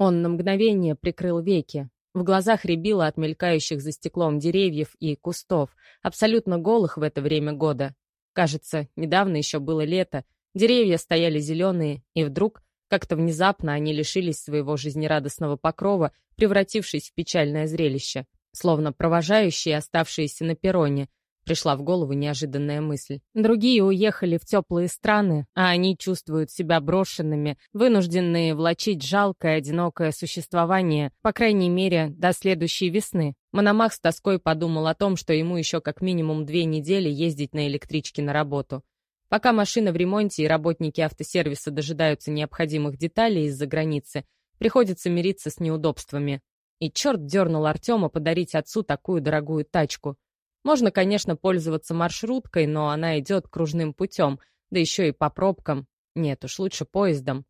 Он на мгновение прикрыл веки. В глазах рябило от мелькающих за стеклом деревьев и кустов, абсолютно голых в это время года. Кажется, недавно еще было лето, деревья стояли зеленые, и вдруг, как-то внезапно, они лишились своего жизнерадостного покрова, превратившись в печальное зрелище, словно провожающие, оставшиеся на перроне, Пришла в голову неожиданная мысль. Другие уехали в теплые страны, а они чувствуют себя брошенными, вынужденные влачить жалкое, одинокое существование, по крайней мере, до следующей весны. Мономах с тоской подумал о том, что ему еще как минимум две недели ездить на электричке на работу. Пока машина в ремонте и работники автосервиса дожидаются необходимых деталей из-за границы, приходится мириться с неудобствами. И черт дернул Артема подарить отцу такую дорогую тачку — можно, конечно, пользоваться маршруткой, но она идет кружным путем, да еще и по пробкам. Нет уж, лучше поездом.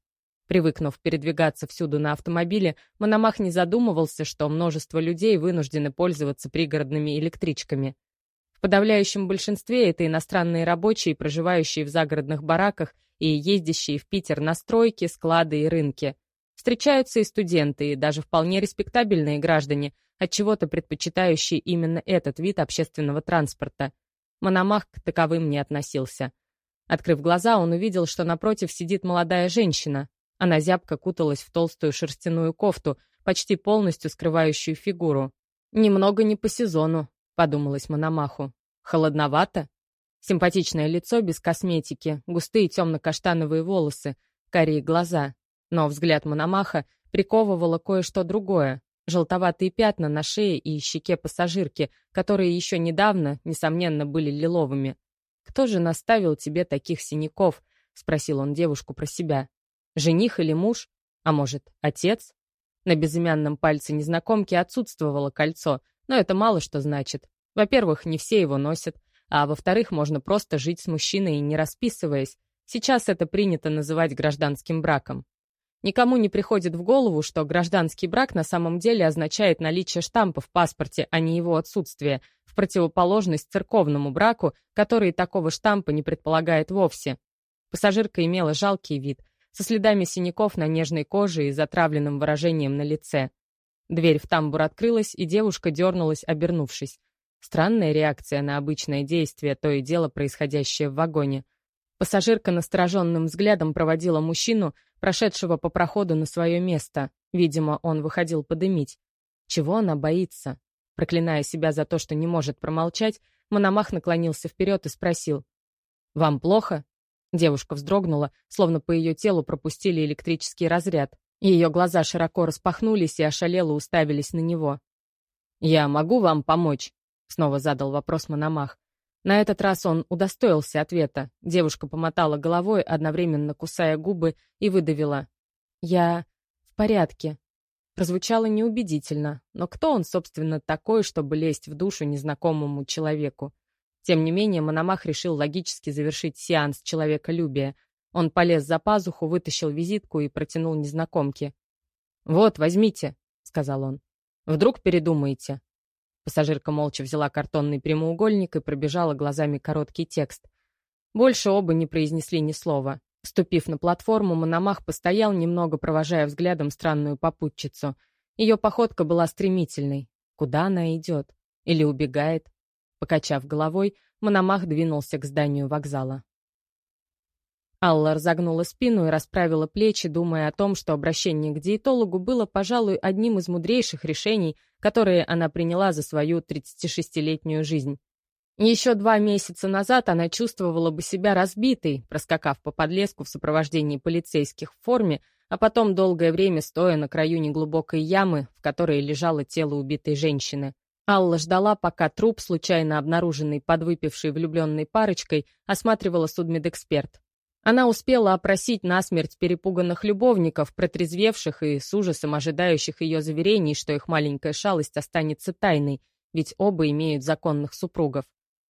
Привыкнув передвигаться всюду на автомобиле, Мономах не задумывался, что множество людей вынуждены пользоваться пригородными электричками. В подавляющем большинстве это иностранные рабочие, проживающие в загородных бараках и ездящие в Питер на стройки, склады и рынки. Встречаются и студенты, и даже вполне респектабельные граждане, от чего то предпочитающие именно этот вид общественного транспорта. Мономах к таковым не относился. Открыв глаза, он увидел, что напротив сидит молодая женщина. Она зябко куталась в толстую шерстяную кофту, почти полностью скрывающую фигуру. «Немного не по сезону», — подумалось Мономаху. «Холодновато?» Симпатичное лицо без косметики, густые темно-каштановые волосы, карие глаза. Но взгляд Мономаха приковывало кое-что другое. Желтоватые пятна на шее и щеке пассажирки, которые еще недавно, несомненно, были лиловыми. «Кто же наставил тебе таких синяков?» — спросил он девушку про себя. «Жених или муж? А может, отец?» На безымянном пальце незнакомки отсутствовало кольцо, но это мало что значит. Во-первых, не все его носят, а во-вторых, можно просто жить с мужчиной, не расписываясь. Сейчас это принято называть гражданским браком. Никому не приходит в голову, что гражданский брак на самом деле означает наличие штампа в паспорте, а не его отсутствие, в противоположность церковному браку, который такого штампа не предполагает вовсе. Пассажирка имела жалкий вид, со следами синяков на нежной коже и затравленным выражением на лице. Дверь в тамбур открылась, и девушка дернулась, обернувшись. Странная реакция на обычное действие, то и дело происходящее в вагоне. Пассажирка настороженным взглядом проводила мужчину, прошедшего по проходу на свое место. Видимо, он выходил подымить. Чего она боится? Проклиная себя за то, что не может промолчать, Мономах наклонился вперед и спросил. «Вам плохо?» Девушка вздрогнула, словно по ее телу пропустили электрический разряд. Ее глаза широко распахнулись и ошалело уставились на него. «Я могу вам помочь?» — снова задал вопрос Мономах. На этот раз он удостоился ответа. Девушка помотала головой, одновременно кусая губы, и выдавила. «Я в порядке». Прозвучало неубедительно, но кто он, собственно, такой, чтобы лезть в душу незнакомому человеку? Тем не менее, Мономах решил логически завершить сеанс человеколюбия. Он полез за пазуху, вытащил визитку и протянул незнакомке. «Вот, возьмите», — сказал он. «Вдруг передумаете?» Пассажирка молча взяла картонный прямоугольник и пробежала глазами короткий текст. Больше оба не произнесли ни слова. Ступив на платформу, Мономах постоял, немного провожая взглядом странную попутчицу. Ее походка была стремительной. Куда она идет? Или убегает? Покачав головой, Мономах двинулся к зданию вокзала. Алла разогнула спину и расправила плечи, думая о том, что обращение к диетологу было, пожалуй, одним из мудрейших решений, которые она приняла за свою 36-летнюю жизнь. Еще два месяца назад она чувствовала бы себя разбитой, проскакав по подлеску в сопровождении полицейских в форме, а потом долгое время стоя на краю неглубокой ямы, в которой лежало тело убитой женщины. Алла ждала, пока труп, случайно обнаруженный подвыпившей влюбленной парочкой, осматривала судмедэксперт. Она успела опросить насмерть перепуганных любовников, протрезвевших и с ужасом ожидающих ее заверений, что их маленькая шалость останется тайной, ведь оба имеют законных супругов.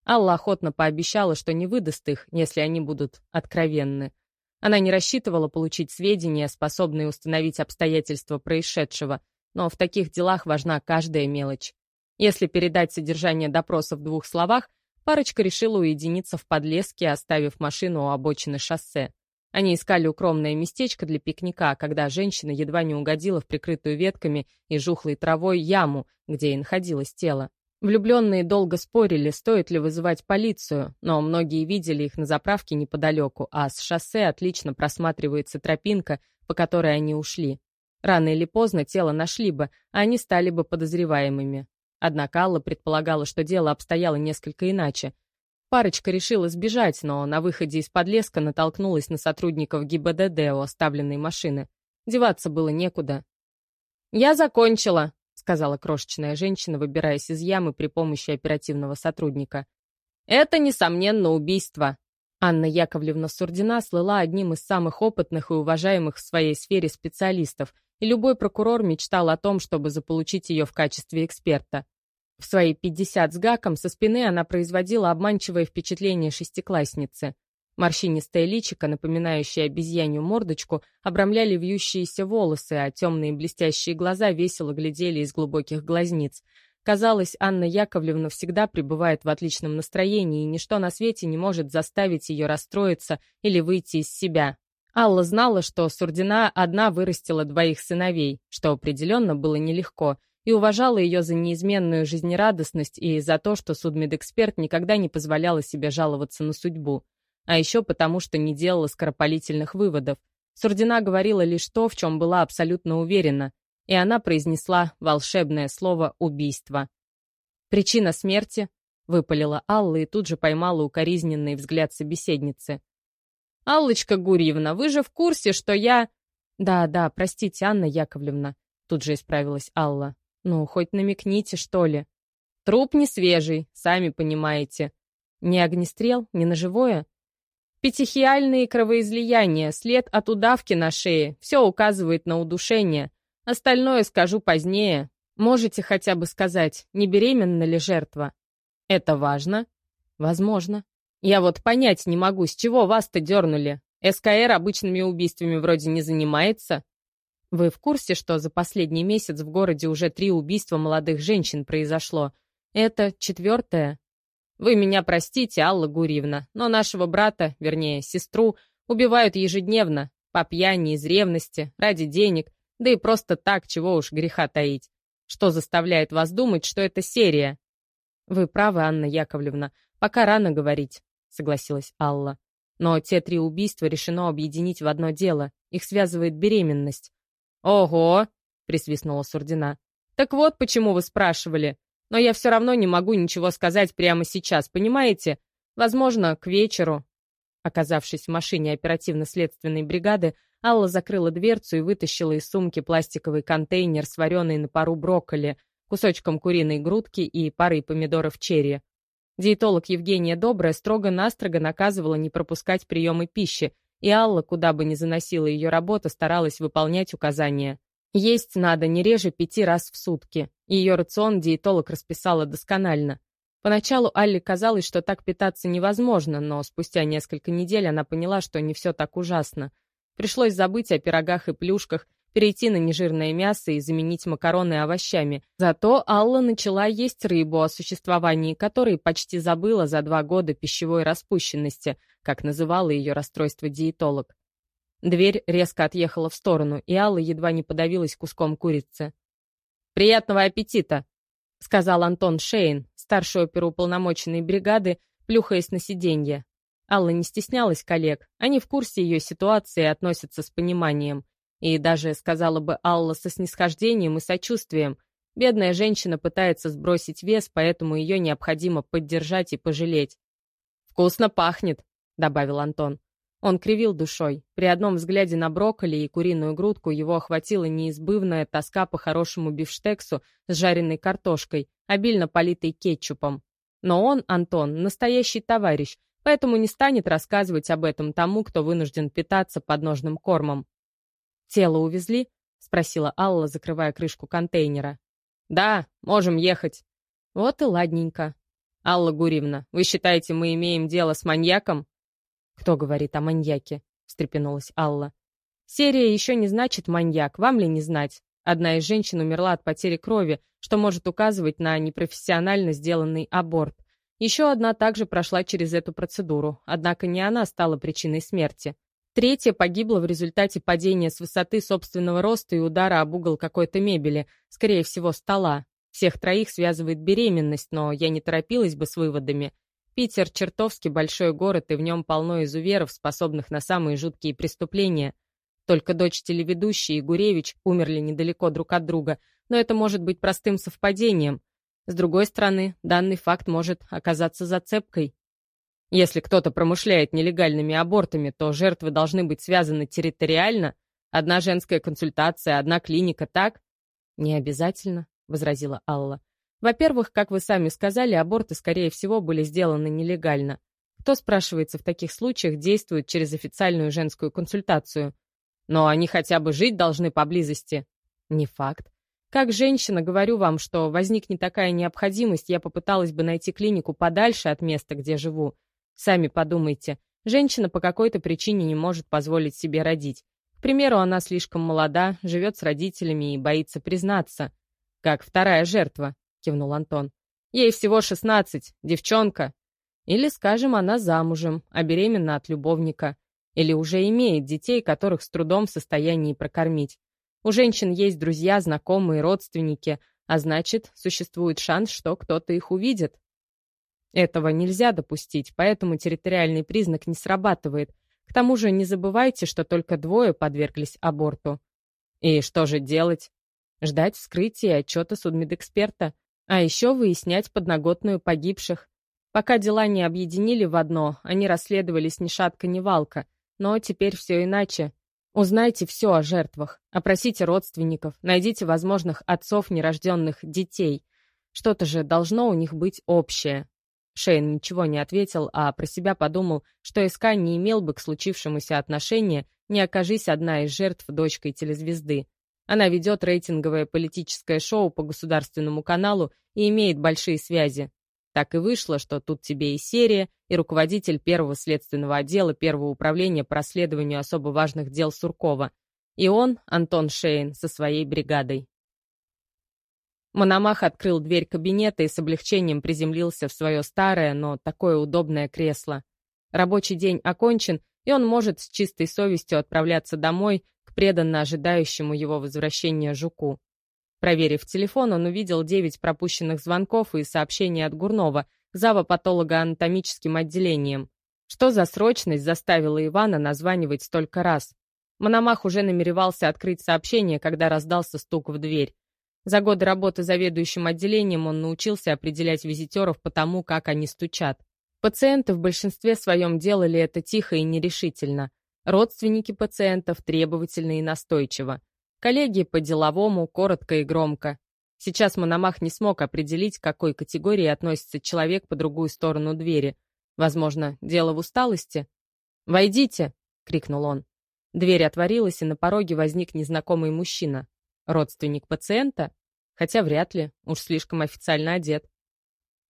Алла охотно пообещала, что не выдаст их, если они будут откровенны. Она не рассчитывала получить сведения, способные установить обстоятельства происшедшего, но в таких делах важна каждая мелочь. Если передать содержание допроса в двух словах, Парочка решила уединиться в подлеске, оставив машину у обочины шоссе. Они искали укромное местечко для пикника, когда женщина едва не угодила в прикрытую ветками и жухлой травой яму, где и находилось тело. Влюбленные долго спорили, стоит ли вызывать полицию, но многие видели их на заправке неподалеку, а с шоссе отлично просматривается тропинка, по которой они ушли. Рано или поздно тело нашли бы, а они стали бы подозреваемыми. Однако Алла предполагала, что дело обстояло несколько иначе. Парочка решила сбежать, но на выходе из подлеска натолкнулась на сотрудников ГИБДД у оставленной машины. Деваться было некуда. «Я закончила», — сказала крошечная женщина, выбираясь из ямы при помощи оперативного сотрудника. «Это, несомненно, убийство». Анна Яковлевна Сурдина слыла одним из самых опытных и уважаемых в своей сфере специалистов — и любой прокурор мечтал о том, чтобы заполучить ее в качестве эксперта. В свои 50 с гаком со спины она производила обманчивое впечатление шестиклассницы. Морщинистое личико, напоминающее обезьянью мордочку, обрамляли вьющиеся волосы, а темные блестящие глаза весело глядели из глубоких глазниц. Казалось, Анна Яковлевна всегда пребывает в отличном настроении, и ничто на свете не может заставить ее расстроиться или выйти из себя. Алла знала, что Сурдина одна вырастила двоих сыновей, что определенно было нелегко, и уважала ее за неизменную жизнерадостность и за то, что судмедэксперт никогда не позволяла себе жаловаться на судьбу. А еще потому, что не делала скоропалительных выводов. Сурдина говорила лишь то, в чем была абсолютно уверена, и она произнесла волшебное слово «убийство». «Причина смерти?» — выпалила Алла и тут же поймала укоризненный взгляд собеседницы. «Аллочка Гурьевна, вы же в курсе, что я...» «Да, да, простите, Анна Яковлевна», — тут же исправилась Алла. «Ну, хоть намекните, что ли». «Труп не свежий, сами понимаете». «Не огнестрел, не ножевое?» «Петихиальные кровоизлияния, след от удавки на шее, все указывает на удушение. Остальное скажу позднее. Можете хотя бы сказать, не беременна ли жертва?» «Это важно?» «Возможно». Я вот понять не могу, с чего вас-то дернули. СКР обычными убийствами вроде не занимается. Вы в курсе, что за последний месяц в городе уже три убийства молодых женщин произошло? Это четвертое? Вы меня простите, Алла Гурьевна, но нашего брата, вернее, сестру, убивают ежедневно, по пьяни, из ревности, ради денег, да и просто так, чего уж греха таить. Что заставляет вас думать, что это серия? Вы правы, Анна Яковлевна, пока рано говорить. — согласилась Алла. «Но те три убийства решено объединить в одно дело. Их связывает беременность». «Ого!» — присвистнула Сурдина. «Так вот, почему вы спрашивали. Но я все равно не могу ничего сказать прямо сейчас, понимаете? Возможно, к вечеру». Оказавшись в машине оперативно-следственной бригады, Алла закрыла дверцу и вытащила из сумки пластиковый контейнер с вареной на пару брокколи, кусочком куриной грудки и парой помидоров черри. Диетолог Евгения Добрая строго-настрого наказывала не пропускать приемы пищи, и Алла, куда бы ни заносила ее работа, старалась выполнять указания. Есть надо не реже пяти раз в сутки. Ее рацион диетолог расписала досконально. Поначалу Алле казалось, что так питаться невозможно, но спустя несколько недель она поняла, что не все так ужасно. Пришлось забыть о пирогах и плюшках перейти на нежирное мясо и заменить макароны овощами. Зато Алла начала есть рыбу, о существовании которой почти забыла за два года пищевой распущенности, как называла ее расстройство диетолог. Дверь резко отъехала в сторону, и Алла едва не подавилась куском курицы. «Приятного аппетита!» — сказал Антон Шейн, старший оперуполномоченной бригады, плюхаясь на сиденье. Алла не стеснялась коллег, они в курсе ее ситуации и относятся с пониманием. И даже, сказала бы Алла со снисхождением и сочувствием, бедная женщина пытается сбросить вес, поэтому ее необходимо поддержать и пожалеть. «Вкусно пахнет», — добавил Антон. Он кривил душой. При одном взгляде на брокколи и куриную грудку его охватила неизбывная тоска по хорошему бифштексу с жареной картошкой, обильно политой кетчупом. Но он, Антон, настоящий товарищ, поэтому не станет рассказывать об этом тому, кто вынужден питаться подножным кормом. «Тело увезли?» — спросила Алла, закрывая крышку контейнера. «Да, можем ехать». «Вот и ладненько». «Алла Гурьевна, вы считаете, мы имеем дело с маньяком?» «Кто говорит о маньяке?» — встрепенулась Алла. «Серия еще не значит маньяк, вам ли не знать? Одна из женщин умерла от потери крови, что может указывать на непрофессионально сделанный аборт. Еще одна также прошла через эту процедуру, однако не она стала причиной смерти. Третья погибла в результате падения с высоты собственного роста и удара об угол какой-то мебели, скорее всего, стола. Всех троих связывает беременность, но я не торопилась бы с выводами. Питер — чертовски большой город, и в нем полно изуверов, способных на самые жуткие преступления. Только дочь телеведущей и Гуревич умерли недалеко друг от друга, но это может быть простым совпадением. С другой стороны, данный факт может оказаться зацепкой. Если кто-то промышляет нелегальными абортами, то жертвы должны быть связаны территориально. Одна женская консультация, одна клиника, так? Не обязательно, возразила Алла. Во-первых, как вы сами сказали, аборты, скорее всего, были сделаны нелегально. Кто, спрашивается, в таких случаях действует через официальную женскую консультацию? Но они хотя бы жить должны поблизости. Не факт. Как женщина говорю вам, что возникнет такая необходимость, я попыталась бы найти клинику подальше от места, где живу. Сами подумайте, женщина по какой-то причине не может позволить себе родить. К примеру, она слишком молода, живет с родителями и боится признаться. Как вторая жертва. — кивнул Антон. «Ей всего шестнадцать, девчонка. Или, скажем, она замужем, а беременна от любовника. Или уже имеет детей, которых с трудом в состоянии прокормить. У женщин есть друзья, знакомые, родственники, а значит, существует шанс, что кто-то их увидит. Этого нельзя допустить, поэтому территориальный признак не срабатывает. К тому же не забывайте, что только двое подверглись аборту. И что же делать? Ждать вскрытия и отчета судмедэксперта. А еще выяснять подноготную погибших. Пока дела не объединили в одно, они расследовались ни шатка, ни валка. Но теперь все иначе. Узнайте все о жертвах, опросите родственников, найдите возможных отцов нерожденных детей. Что-то же должно у них быть общее. Шейн ничего не ответил, а про себя подумал, что СК не имел бы к случившемуся отношения, не окажись одна из жертв дочкой телезвезды. Она ведет рейтинговое политическое шоу по государственному каналу и имеет большие связи. Так и вышло, что тут тебе и серия, и руководитель первого следственного отдела первого управления по расследованию особо важных дел Суркова. И он, Антон Шейн, со своей бригадой. Мономах открыл дверь кабинета и с облегчением приземлился в свое старое, но такое удобное кресло. Рабочий день окончен, и он может с чистой совестью отправляться домой, преданно ожидающему его возвращения жуку. Проверив телефон, он увидел девять пропущенных звонков и сообщений от Гурнова к завопатологоанатомическим отделениям. Что за срочность заставила Ивана названивать столько раз? Мономах уже намеревался открыть сообщение, когда раздался стук в дверь. За годы работы заведующим отделением он научился определять визитеров по тому, как они стучат. Пациенты в большинстве своем делали это тихо и нерешительно. Родственники пациентов требовательно и настойчиво. Коллеги по-деловому, коротко и громко. Сейчас Мономах не смог определить, к какой категории относится человек по другую сторону двери. Возможно, дело в усталости? «Войдите!» — крикнул он. Дверь отворилась, и на пороге возник незнакомый мужчина. Родственник пациента? Хотя вряд ли, уж слишком официально одет.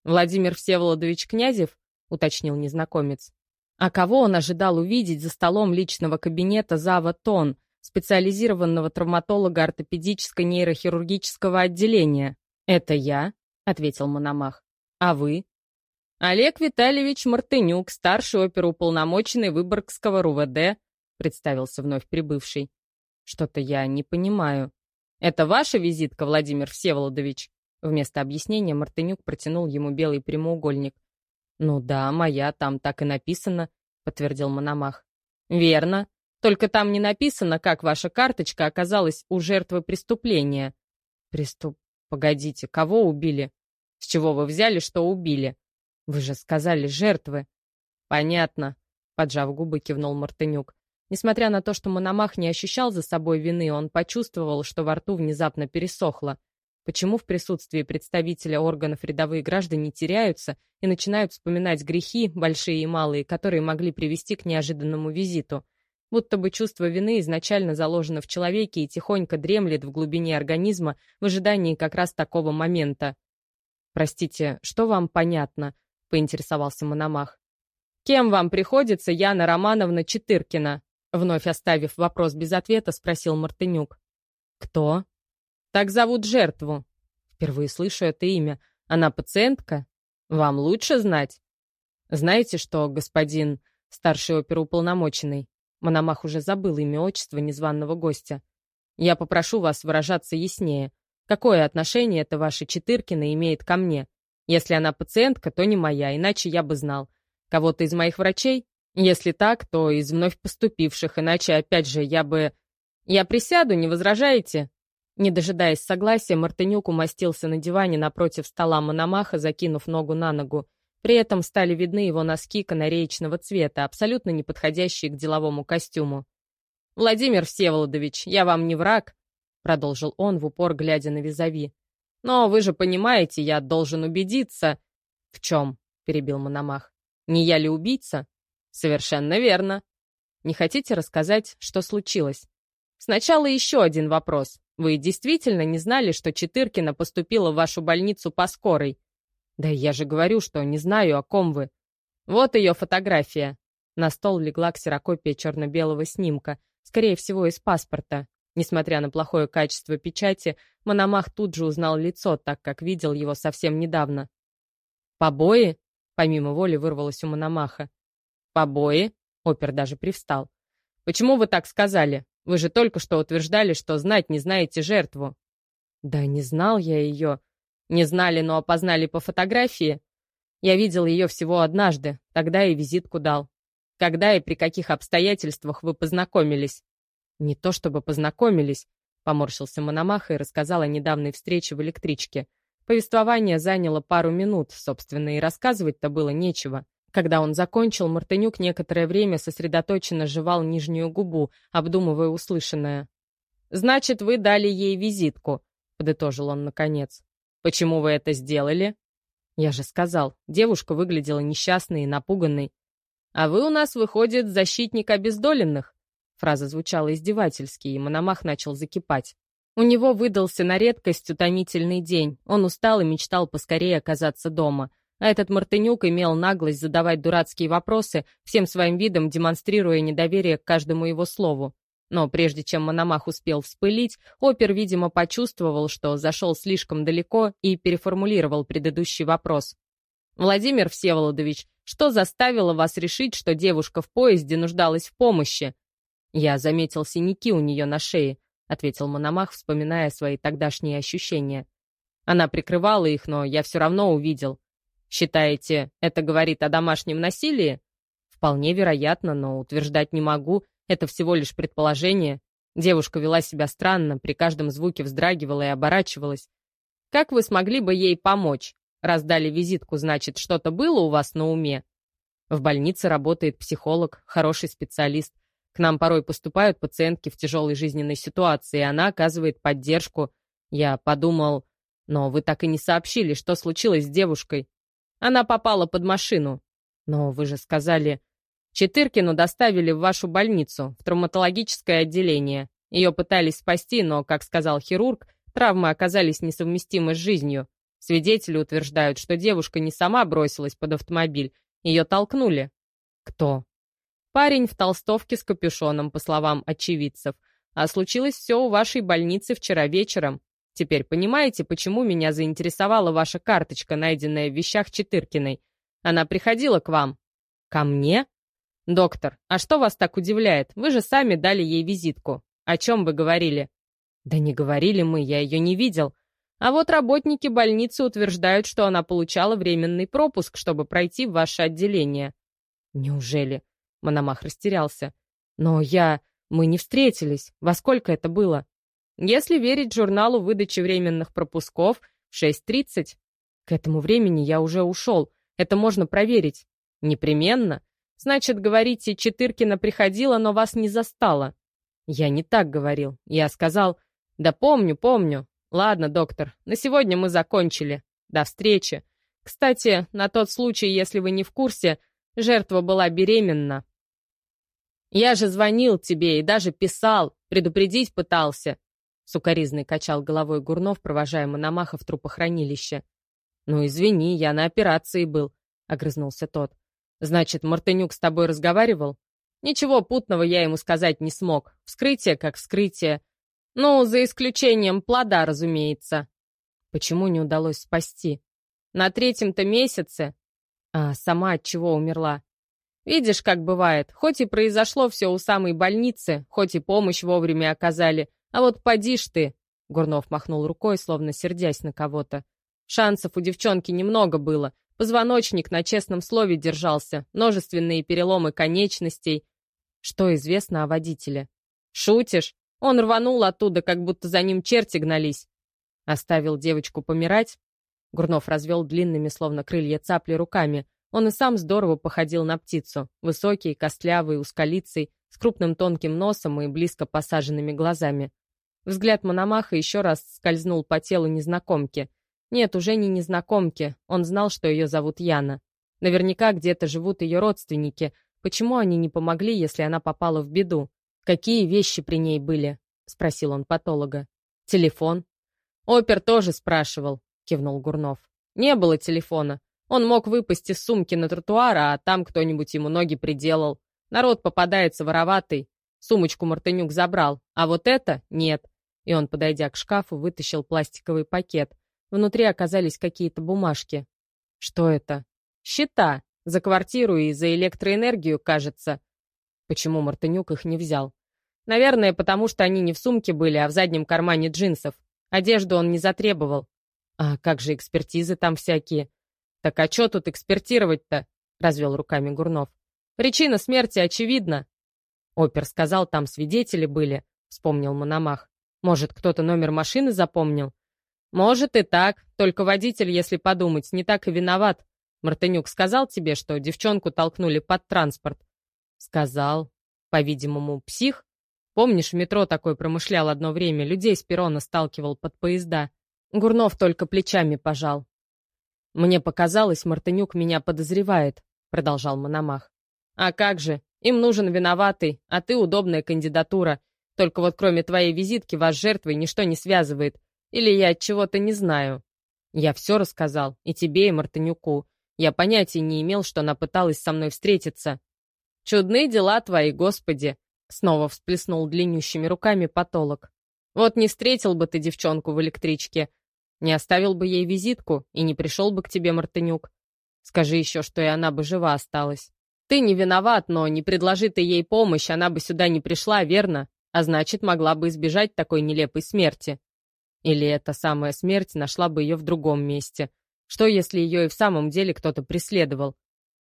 «Владимир Всеволодович Князев?» — уточнил незнакомец. А кого он ожидал увидеть за столом личного кабинета Зава Тон, специализированного травматолога ортопедического нейрохирургического отделения? «Это я», — ответил Мономах. «А вы?» «Олег Витальевич Мартынюк, старший оперуполномоченный Выборгского РУВД», — представился вновь прибывший. «Что-то я не понимаю». «Это ваша визитка, Владимир Всеволодович?» Вместо объяснения Мартынюк протянул ему белый прямоугольник. «Ну да, моя, там так и написано», — подтвердил Мономах. «Верно. Только там не написано, как ваша карточка оказалась у жертвы преступления». «Приступ... Погодите, кого убили? С чего вы взяли, что убили? Вы же сказали жертвы». «Понятно», — поджав губы, кивнул Мартынюк. Несмотря на то, что Мономах не ощущал за собой вины, он почувствовал, что во рту внезапно пересохло. Почему в присутствии представителя органов рядовые граждане теряются и начинают вспоминать грехи, большие и малые, которые могли привести к неожиданному визиту? Будто бы чувство вины изначально заложено в человеке и тихонько дремлет в глубине организма в ожидании как раз такого момента. «Простите, что вам понятно?» — поинтересовался Мономах. «Кем вам приходится Яна Романовна Четыркина?» Вновь оставив вопрос без ответа, спросил Мартынюк. «Кто?» Так зовут жертву. Впервые слышу это имя. Она пациентка? Вам лучше знать. Знаете что, господин старший оперуполномоченный? Мономах уже забыл имя отчества незваного гостя. «Я попрошу вас выражаться яснее. Какое отношение это ваша Четыркина имеет ко мне? Если она пациентка, то не моя, иначе я бы знал. Кого-то из моих врачей? Если так, то из вновь поступивших, иначе, опять же, я бы... Я присяду, не возражаете?» Не дожидаясь согласия, Мартынюк умостился на диване напротив стола Мономаха, закинув ногу на ногу. При этом стали видны его носки канареечного цвета, абсолютно не подходящие к деловому костюму. «Владимир Всеволодович, я вам не враг», — продолжил он в упор, глядя на визави. «Но вы же понимаете, я должен убедиться...» «В чем?» — перебил Мономах. «Не я ли убийца?» «Совершенно верно. Не хотите рассказать, что случилось?» «Сначала еще один вопрос. Вы действительно не знали, что Четыркина поступила в вашу больницу по скорой?» «Да я же говорю, что не знаю, о ком вы». «Вот ее фотография». На стол легла ксерокопия черно-белого снимка, скорее всего, из паспорта. Несмотря на плохое качество печати, Мономах тут же узнал лицо, так как видел его совсем недавно. «Побои?» — помимо воли вырвалось у Мономаха. «Побои?» — опер даже привстал. «Почему вы так сказали? Вы же только что утверждали, что знать не знаете жертву». «Да не знал я ее», не знали, но опознали по фотографии? Я видел ее всего однажды, тогда и визитку дал. Когда и при каких обстоятельствах вы познакомились? Не то чтобы познакомились, поморщился Мономаха и рассказал о недавней встрече в электричке. Повествование заняло пару минут, собственно, и рассказывать-то было нечего. Когда он закончил, Мартынюк некоторое время сосредоточенно жевал нижнюю губу, обдумывая услышанное. «Значит, вы дали ей визитку», — подытожил он наконец. «Почему вы это сделали?» «Я же сказал, девушка выглядела несчастной и напуганной. А вы у нас, выходит, защитник обездоленных?» Фраза звучала издевательски, и Мономах начал закипать. У него выдался на редкость утомительный день. Он устал и мечтал поскорее оказаться дома. А этот Мартынюк имел наглость задавать дурацкие вопросы, всем своим видом демонстрируя недоверие к каждому его слову. Но прежде чем Мономах успел вспылить, опер, видимо, почувствовал, что зашел слишком далеко и переформулировал предыдущий вопрос. «Владимир Всеволодович, что заставило вас решить, что девушка в поезде нуждалась в помощи?» «Я заметил синяки у нее на шее», — ответил Мономах, вспоминая свои тогдашние ощущения. Она прикрывала их, но я все равно увидел. Считаете, это говорит о домашнем насилии? Вполне вероятно, но утверждать не могу, это всего лишь предположение. Девушка вела себя странно, при каждом звуке вздрагивала и оборачивалась. Как вы смогли бы ей помочь? Раздали визитку, значит, что-то было у вас на уме? В больнице работает психолог, хороший специалист. К нам порой поступают пациентки в тяжелой жизненной ситуации, и она оказывает поддержку. Я подумал, но вы так и не сообщили, что случилось с девушкой. Она попала под машину. Но вы же сказали, Четыркину доставили в вашу больницу, в травматологическое отделение. Ее пытались спасти, но, как сказал хирург, травмы оказались несовместимы с жизнью. Свидетели утверждают, что девушка не сама бросилась под автомобиль, ее толкнули. Кто? Парень в толстовке с капюшоном, по словам очевидцев. А случилось все у вашей больницы вчера вечером. Теперь понимаете, почему меня заинтересовала ваша карточка, найденная в вещах Четыркиной? Она приходила к вам. Ко мне? «Доктор, а что вас так удивляет? Вы же сами дали ей визитку. О чем вы говорили?» «Да не говорили мы, я ее не видел. А вот работники больницы утверждают, что она получала временный пропуск, чтобы пройти в ваше отделение». «Неужели?» Мономах растерялся. «Но я... Мы не встретились. Во сколько это было?» «Если верить журналу выдачи временных пропусков, в 6.30. К этому времени я уже ушел. Это можно проверить. Непременно. Значит, говорите, Четыркина приходила, но вас не застала. Я не так говорил. Я сказал, да помню, помню. Ладно, доктор, на сегодня мы закончили. До встречи. Кстати, на тот случай, если вы не в курсе, жертва была беременна. Я же звонил тебе и даже писал, предупредить пытался. Сукаризный качал головой Гурнов, провожая Мономаха в трупохранилище. «Ну, извини, я на операции был», — огрызнулся тот. Значит, Мартынюк с тобой разговаривал? Ничего путного я ему сказать не смог. Вскрытие как вскрытие. Ну, за исключением плода, разумеется. Почему не удалось спасти? На третьем-то месяце. А сама от чего умерла? Видишь, как бывает. Хоть и произошло все у самой больницы, хоть и помощь вовремя оказали, а вот поди ж ты!» Гурнов махнул рукой, словно сердясь на кого-то. Шансов у девчонки немного было. Позвоночник на честном слове держался, множественные переломы конечностей. Что известно о водителе? Шутишь? Он рванул оттуда, как будто за ним черти гнались. Оставил девочку помирать? Гурнов развел длинными, словно крылья цапли, руками. Он и сам здорово походил на птицу. Высокий, костлявый, узколицый, с крупным тонким носом и близко посаженными глазами. Взгляд Мономаха еще раз скользнул по телу незнакомки. Нет, уже не незнакомки. Он знал, что ее зовут Яна. Наверняка где-то живут ее родственники. Почему они не помогли, если она попала в беду? Какие вещи при ней были? Спросил он патолога. Телефон. Опер тоже спрашивал, кивнул Гурнов. Не было телефона. Он мог выпасть из сумки на тротуар, а там кто-нибудь ему ноги приделал. Народ попадается вороватый. Сумочку Мартынюк забрал, а вот это нет. И он, подойдя к шкафу, вытащил пластиковый пакет. Внутри оказались какие-то бумажки. Что это? Счета. За квартиру и за электроэнергию, кажется. Почему Мартынюк их не взял? Наверное, потому что они не в сумке были, а в заднем кармане джинсов. Одежду он не затребовал. А как же экспертизы там всякие? Так а что тут экспертировать-то? Развел руками Гурнов. Причина смерти очевидна. Опер сказал, там свидетели были, вспомнил Мономах. Может, кто-то номер машины запомнил? «Может и так, только водитель, если подумать, не так и виноват. Мартынюк сказал тебе, что девчонку толкнули под транспорт?» «Сказал. По-видимому, псих? Помнишь, в метро такой промышлял одно время, людей с перрона сталкивал под поезда?» Гурнов только плечами пожал. «Мне показалось, Мартынюк меня подозревает», — продолжал Мономах. «А как же? Им нужен виноватый, а ты удобная кандидатура. Только вот кроме твоей визитки вас с жертвой ничто не связывает. Или я от чего-то не знаю. Я все рассказал, и тебе, и Мартынюку. Я понятия не имел, что она пыталась со мной встретиться. Чудные дела твои, Господи!» Снова всплеснул длиннющими руками потолок. «Вот не встретил бы ты девчонку в электричке, не оставил бы ей визитку и не пришел бы к тебе, Мартынюк. Скажи еще, что и она бы жива осталась. Ты не виноват, но не предложи ты ей помощь, она бы сюда не пришла, верно? А значит, могла бы избежать такой нелепой смерти. Или эта самая смерть нашла бы ее в другом месте. Что, если ее и в самом деле кто-то преследовал?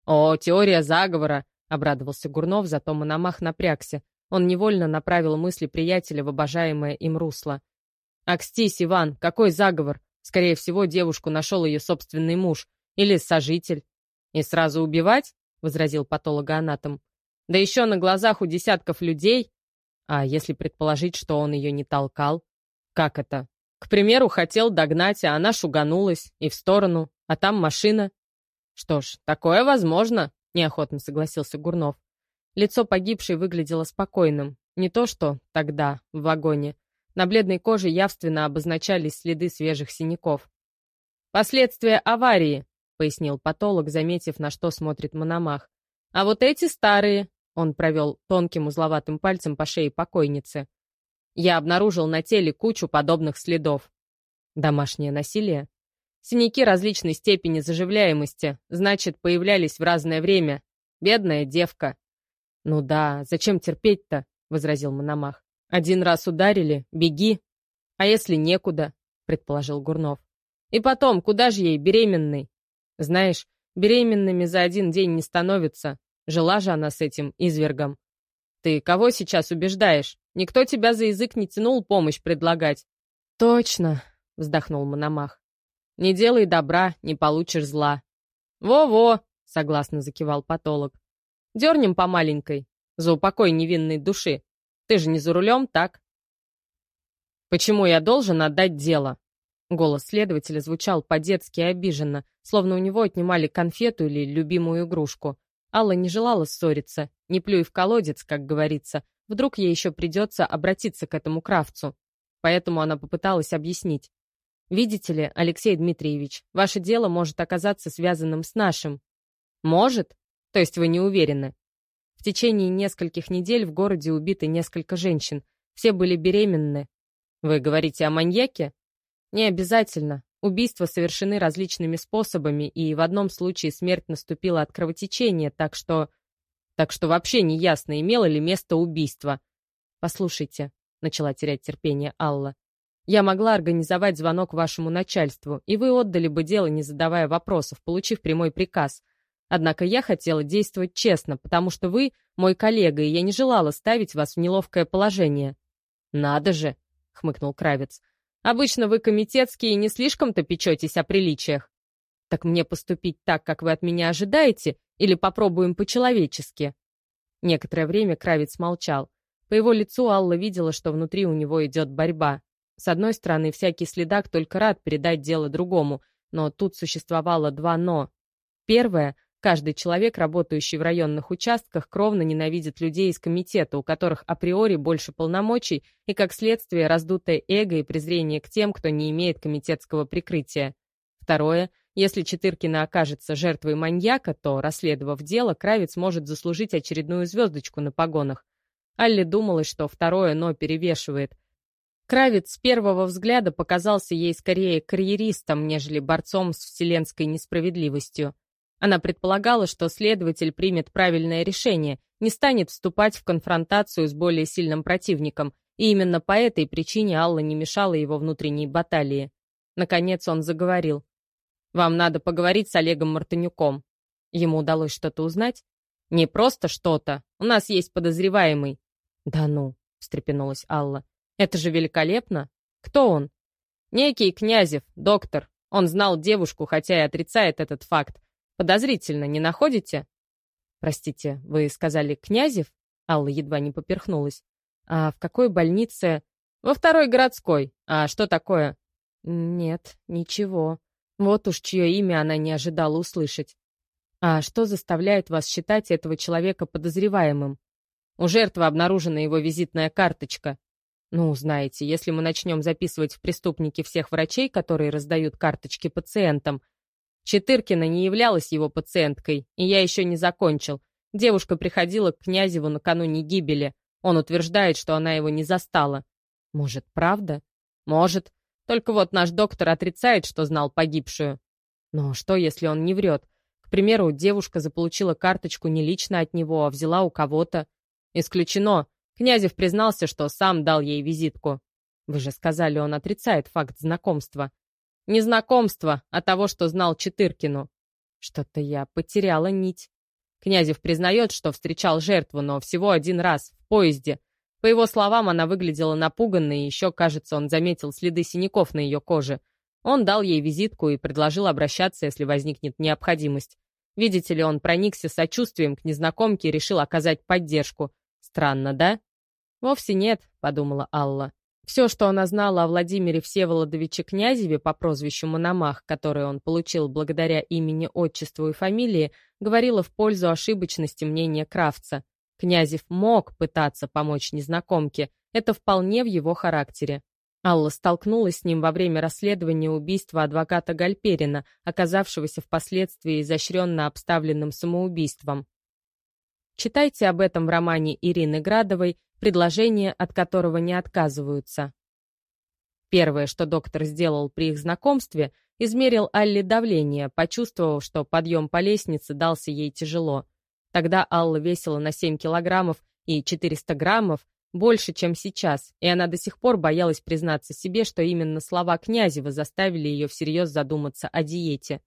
«О, теория заговора!» — обрадовался Гурнов, зато Мономах напрягся. Он невольно направил мысли приятеля в обожаемое им русло. «Акстись, Иван, какой заговор? Скорее всего, девушку нашел ее собственный муж. Или сожитель. И сразу убивать?» — возразил патологоанатом. «Да еще на глазах у десятков людей. А если предположить, что он ее не толкал? Как это? К примеру, хотел догнать, а она шуганулась и в сторону, а там машина. Что ж, такое возможно, неохотно согласился Гурнов. Лицо погибшей выглядело спокойным. Не то что тогда, в вагоне. На бледной коже явственно обозначались следы свежих синяков. «Последствия аварии», — пояснил патолог, заметив, на что смотрит Мономах. «А вот эти старые», — он провел тонким узловатым пальцем по шее покойницы. Я обнаружил на теле кучу подобных следов. Домашнее насилие? Синяки различной степени заживляемости, значит, появлялись в разное время. Бедная девка. «Ну да, зачем терпеть-то?» — возразил Мономах. «Один раз ударили, беги. А если некуда?» — предположил Гурнов. «И потом, куда же ей, беременной?» «Знаешь, беременными за один день не становятся. Жила же она с этим извергом. Ты кого сейчас убеждаешь? Никто тебя за язык не тянул помощь предлагать. Точно, вздохнул Мономах. Не делай добра, не получишь зла. Во-во, согласно закивал патолог. Дернем по маленькой, за упокой невинной души. Ты же не за рулем, так? Почему я должен отдать дело? Голос следователя звучал по-детски обиженно, словно у него отнимали конфету или любимую игрушку. Алла не желала ссориться, не плюй в колодец, как говорится. Вдруг ей еще придется обратиться к этому кравцу. Поэтому она попыталась объяснить. «Видите ли, Алексей Дмитриевич, ваше дело может оказаться связанным с нашим». «Может? То есть вы не уверены?» В течение нескольких недель в городе убиты несколько женщин. Все были беременны. Вы говорите о маньяке? Не обязательно. Убийства совершены различными способами, и в одном случае смерть наступила от кровотечения, так что... Так что вообще не ясно, имело ли место убийство. «Послушайте», — начала терять терпение Алла, «я могла организовать звонок вашему начальству, и вы отдали бы дело, не задавая вопросов, получив прямой приказ. Однако я хотела действовать честно, потому что вы мой коллега, и я не желала ставить вас в неловкое положение». «Надо же», — хмыкнул Кравец, «обычно вы комитетские и не слишком-то печетесь о приличиях. Так мне поступить так, как вы от меня ожидаете, или попробуем по-человечески?» Некоторое время Кравец молчал. По его лицу Алла видела, что внутри у него идет борьба. С одной стороны, всякий следак только рад передать дело другому, но тут существовало два «но». Первое — каждый человек, работающий в районных участках, кровно ненавидит людей из комитета, у которых априори больше полномочий и, как следствие, раздутое эго и презрение к тем, кто не имеет комитетского прикрытия. Второе — если Четыркина окажется жертвой маньяка, то, расследовав дело, Кравец может заслужить очередную звездочку на погонах. Алле думалось, что второе «но» перевешивает. Кравец с первого взгляда показался ей скорее карьеристом, нежели борцом с вселенской несправедливостью. Она предполагала, что следователь примет правильное решение, не станет вступать в конфронтацию с более сильным противником, и именно по этой причине Алла не мешала его внутренней баталии. Наконец он заговорил. Вам надо поговорить с Олегом Мартынюком. Ему удалось что-то узнать? Не просто что-то. У нас есть подозреваемый. Да ну, встрепенулась Алла. Это же великолепно. Кто он? Некий Князев, доктор. Он знал девушку, хотя и отрицает этот факт. Подозрительно, не находите? Простите, вы сказали Князев? Алла едва не поперхнулась. А в какой больнице? Во второй городской. А что такое? Нет, ничего. Вот уж чье имя она не ожидала услышать. А что заставляет вас считать этого человека подозреваемым? У жертвы обнаружена его визитная карточка. Ну, знаете, если мы начнем записывать в преступники всех врачей, которые раздают карточки пациентам, Четыркина не являлась его пациенткой, и я еще не закончил. Девушка приходила к Князеву накануне гибели. Он утверждает, что она его не застала. Может, правда? Может. Только вот наш доктор отрицает, что знал погибшую. Но что, если он не врет? К примеру, девушка заполучила карточку не лично от него, а взяла у кого-то. Исключено. Князев признался, что сам дал ей визитку. Вы же сказали, он отрицает факт знакомства. Не знакомства, а того, что знал Четыркину. Что-то я потеряла нить. Князев признает, что встречал жертву, но всего один раз, в поезде. По его словам, она выглядела напуганной, и еще, кажется, он заметил следы синяков на ее коже. Он дал ей визитку и предложил обращаться, если возникнет необходимость. Видите ли, он проникся сочувствием к незнакомке и решил оказать поддержку. Странно, да? Вовсе нет, подумала Алла. Все, что она знала о Владимире Всеволодовиче Князеве по прозвищу Мономах, которое он получил благодаря имени, отчеству и фамилии, говорило в пользу ошибочности мнения Кравца. Князев мог пытаться помочь незнакомке, это вполне в его характере. Алла столкнулась с ним во время расследования убийства адвоката Гальперина, оказавшегося впоследствии изощренно обставленным самоубийством. Читайте об этом в романе Ирины Градовой «Предложение, от которого не отказываются». Первое, что доктор сделал при их знакомстве, измерил Алле давление, почувствовав, что подъем по лестнице дался ей тяжело. Тогда Алла весила на 7 килограммов и 400 граммов больше, чем сейчас, и она до сих пор боялась признаться себе, что именно слова Князева заставили ее всерьез задуматься о диете.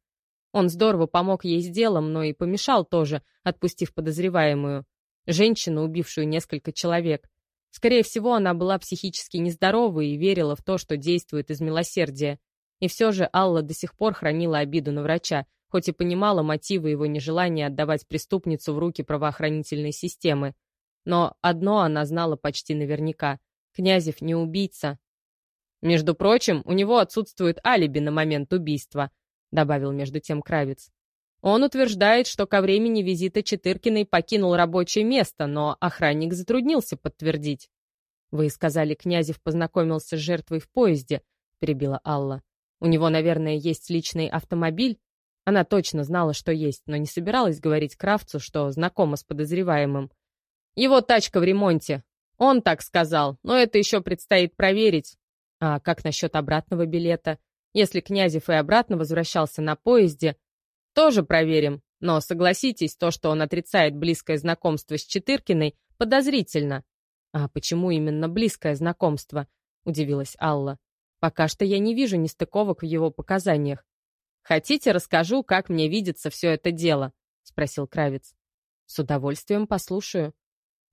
Он здорово помог ей с делом, но и помешал тоже, отпустив подозреваемую. Женщину, убившую несколько человек. Скорее всего, она была психически нездорова и верила в то, что действует из милосердия. И все же Алла до сих пор хранила обиду на врача, хоть и понимала мотивы его нежелания отдавать преступницу в руки правоохранительной системы. Но одно она знала почти наверняка. Князев не убийца. «Между прочим, у него отсутствует алиби на момент убийства», добавил между тем Кравец. Он утверждает, что ко времени визита Четыркиной покинул рабочее место, но охранник затруднился подтвердить. «Вы сказали, Князев познакомился с жертвой в поезде», — перебила Алла. «У него, наверное, есть личный автомобиль?» Она точно знала, что есть, но не собиралась говорить Кравцу, что знакома с подозреваемым. «Его тачка в ремонте. Он так сказал, но это еще предстоит проверить. А как насчет обратного билета? Если Князев и обратно возвращался на поезде, тоже проверим. Но согласитесь, то, что он отрицает близкое знакомство с Четыркиной, подозрительно. А почему именно близкое знакомство? Удивилась Алла. Пока что я не вижу нестыковок в его показаниях. Хотите, расскажу, как мне видится все это дело? Спросил Кравец. С удовольствием послушаю.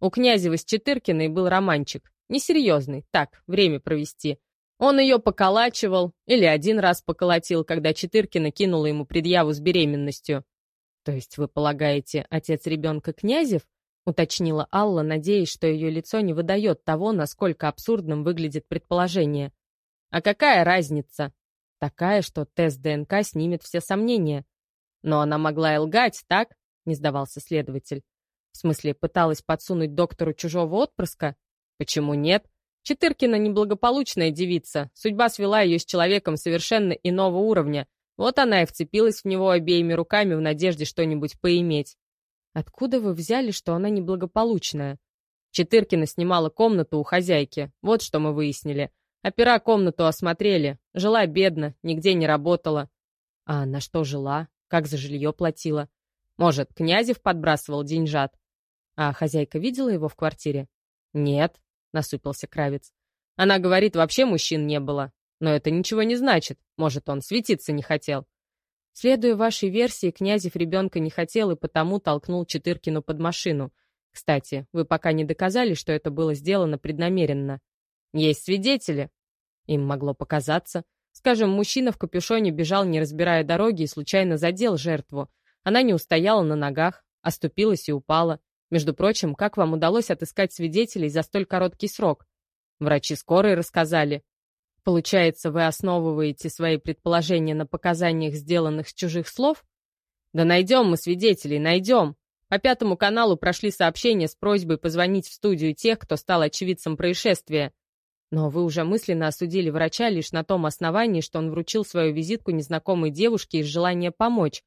У Князева с Четыркиной был романчик. Несерьезный, так, время провести. Он ее поколачивал, или один раз поколотил, когда Четыркина кинула ему предъяву с беременностью. «То есть вы полагаете, отец ребенка Князев?» — уточнила Алла, надеясь, что ее лицо не выдает того, насколько абсурдным выглядит предположение. «А какая разница?» «Такая, что тест ДНК снимет все сомнения». «Но она могла и лгать, так?» — не сдавался следователь. «В смысле, пыталась подсунуть доктору чужого отпрыска?» «Почему нет?» Четыркина неблагополучная девица. Судьба свела ее с человеком совершенно иного уровня. Вот она и вцепилась в него обеими руками в надежде что-нибудь поиметь. Откуда вы взяли, что она неблагополучная? Четыркина снимала комнату у хозяйки. Вот что мы выяснили. Опера комнату осмотрели. Жила бедно, нигде не работала. А на что жила? Как за жилье платила? Может, Князев подбрасывал деньжат? А хозяйка видела его в квартире? Нет, насупился Кравец. Она говорит, вообще мужчин не было. Но это ничего не значит. Может, он светиться не хотел. Следуя вашей версии, Князев ребенка не хотел и потому толкнул Четыркину под машину. Кстати, вы пока не доказали, что это было сделано преднамеренно. Есть свидетели. Им могло показаться. Скажем, мужчина в капюшоне бежал, не разбирая дороги, и случайно задел жертву. Она не устояла на ногах, оступилась и упала. Между прочим, как вам удалось отыскать свидетелей за столь короткий срок? Врачи скорой рассказали. Получается, вы основываете свои предположения на показаниях, сделанных с чужих слов? Да найдем мы свидетелей, найдем. По Пятому каналу прошли сообщения с просьбой позвонить в студию тех, кто стал очевидцем происшествия. Но вы уже мысленно осудили врача лишь на том основании, что он вручил свою визитку незнакомой девушке из желания помочь.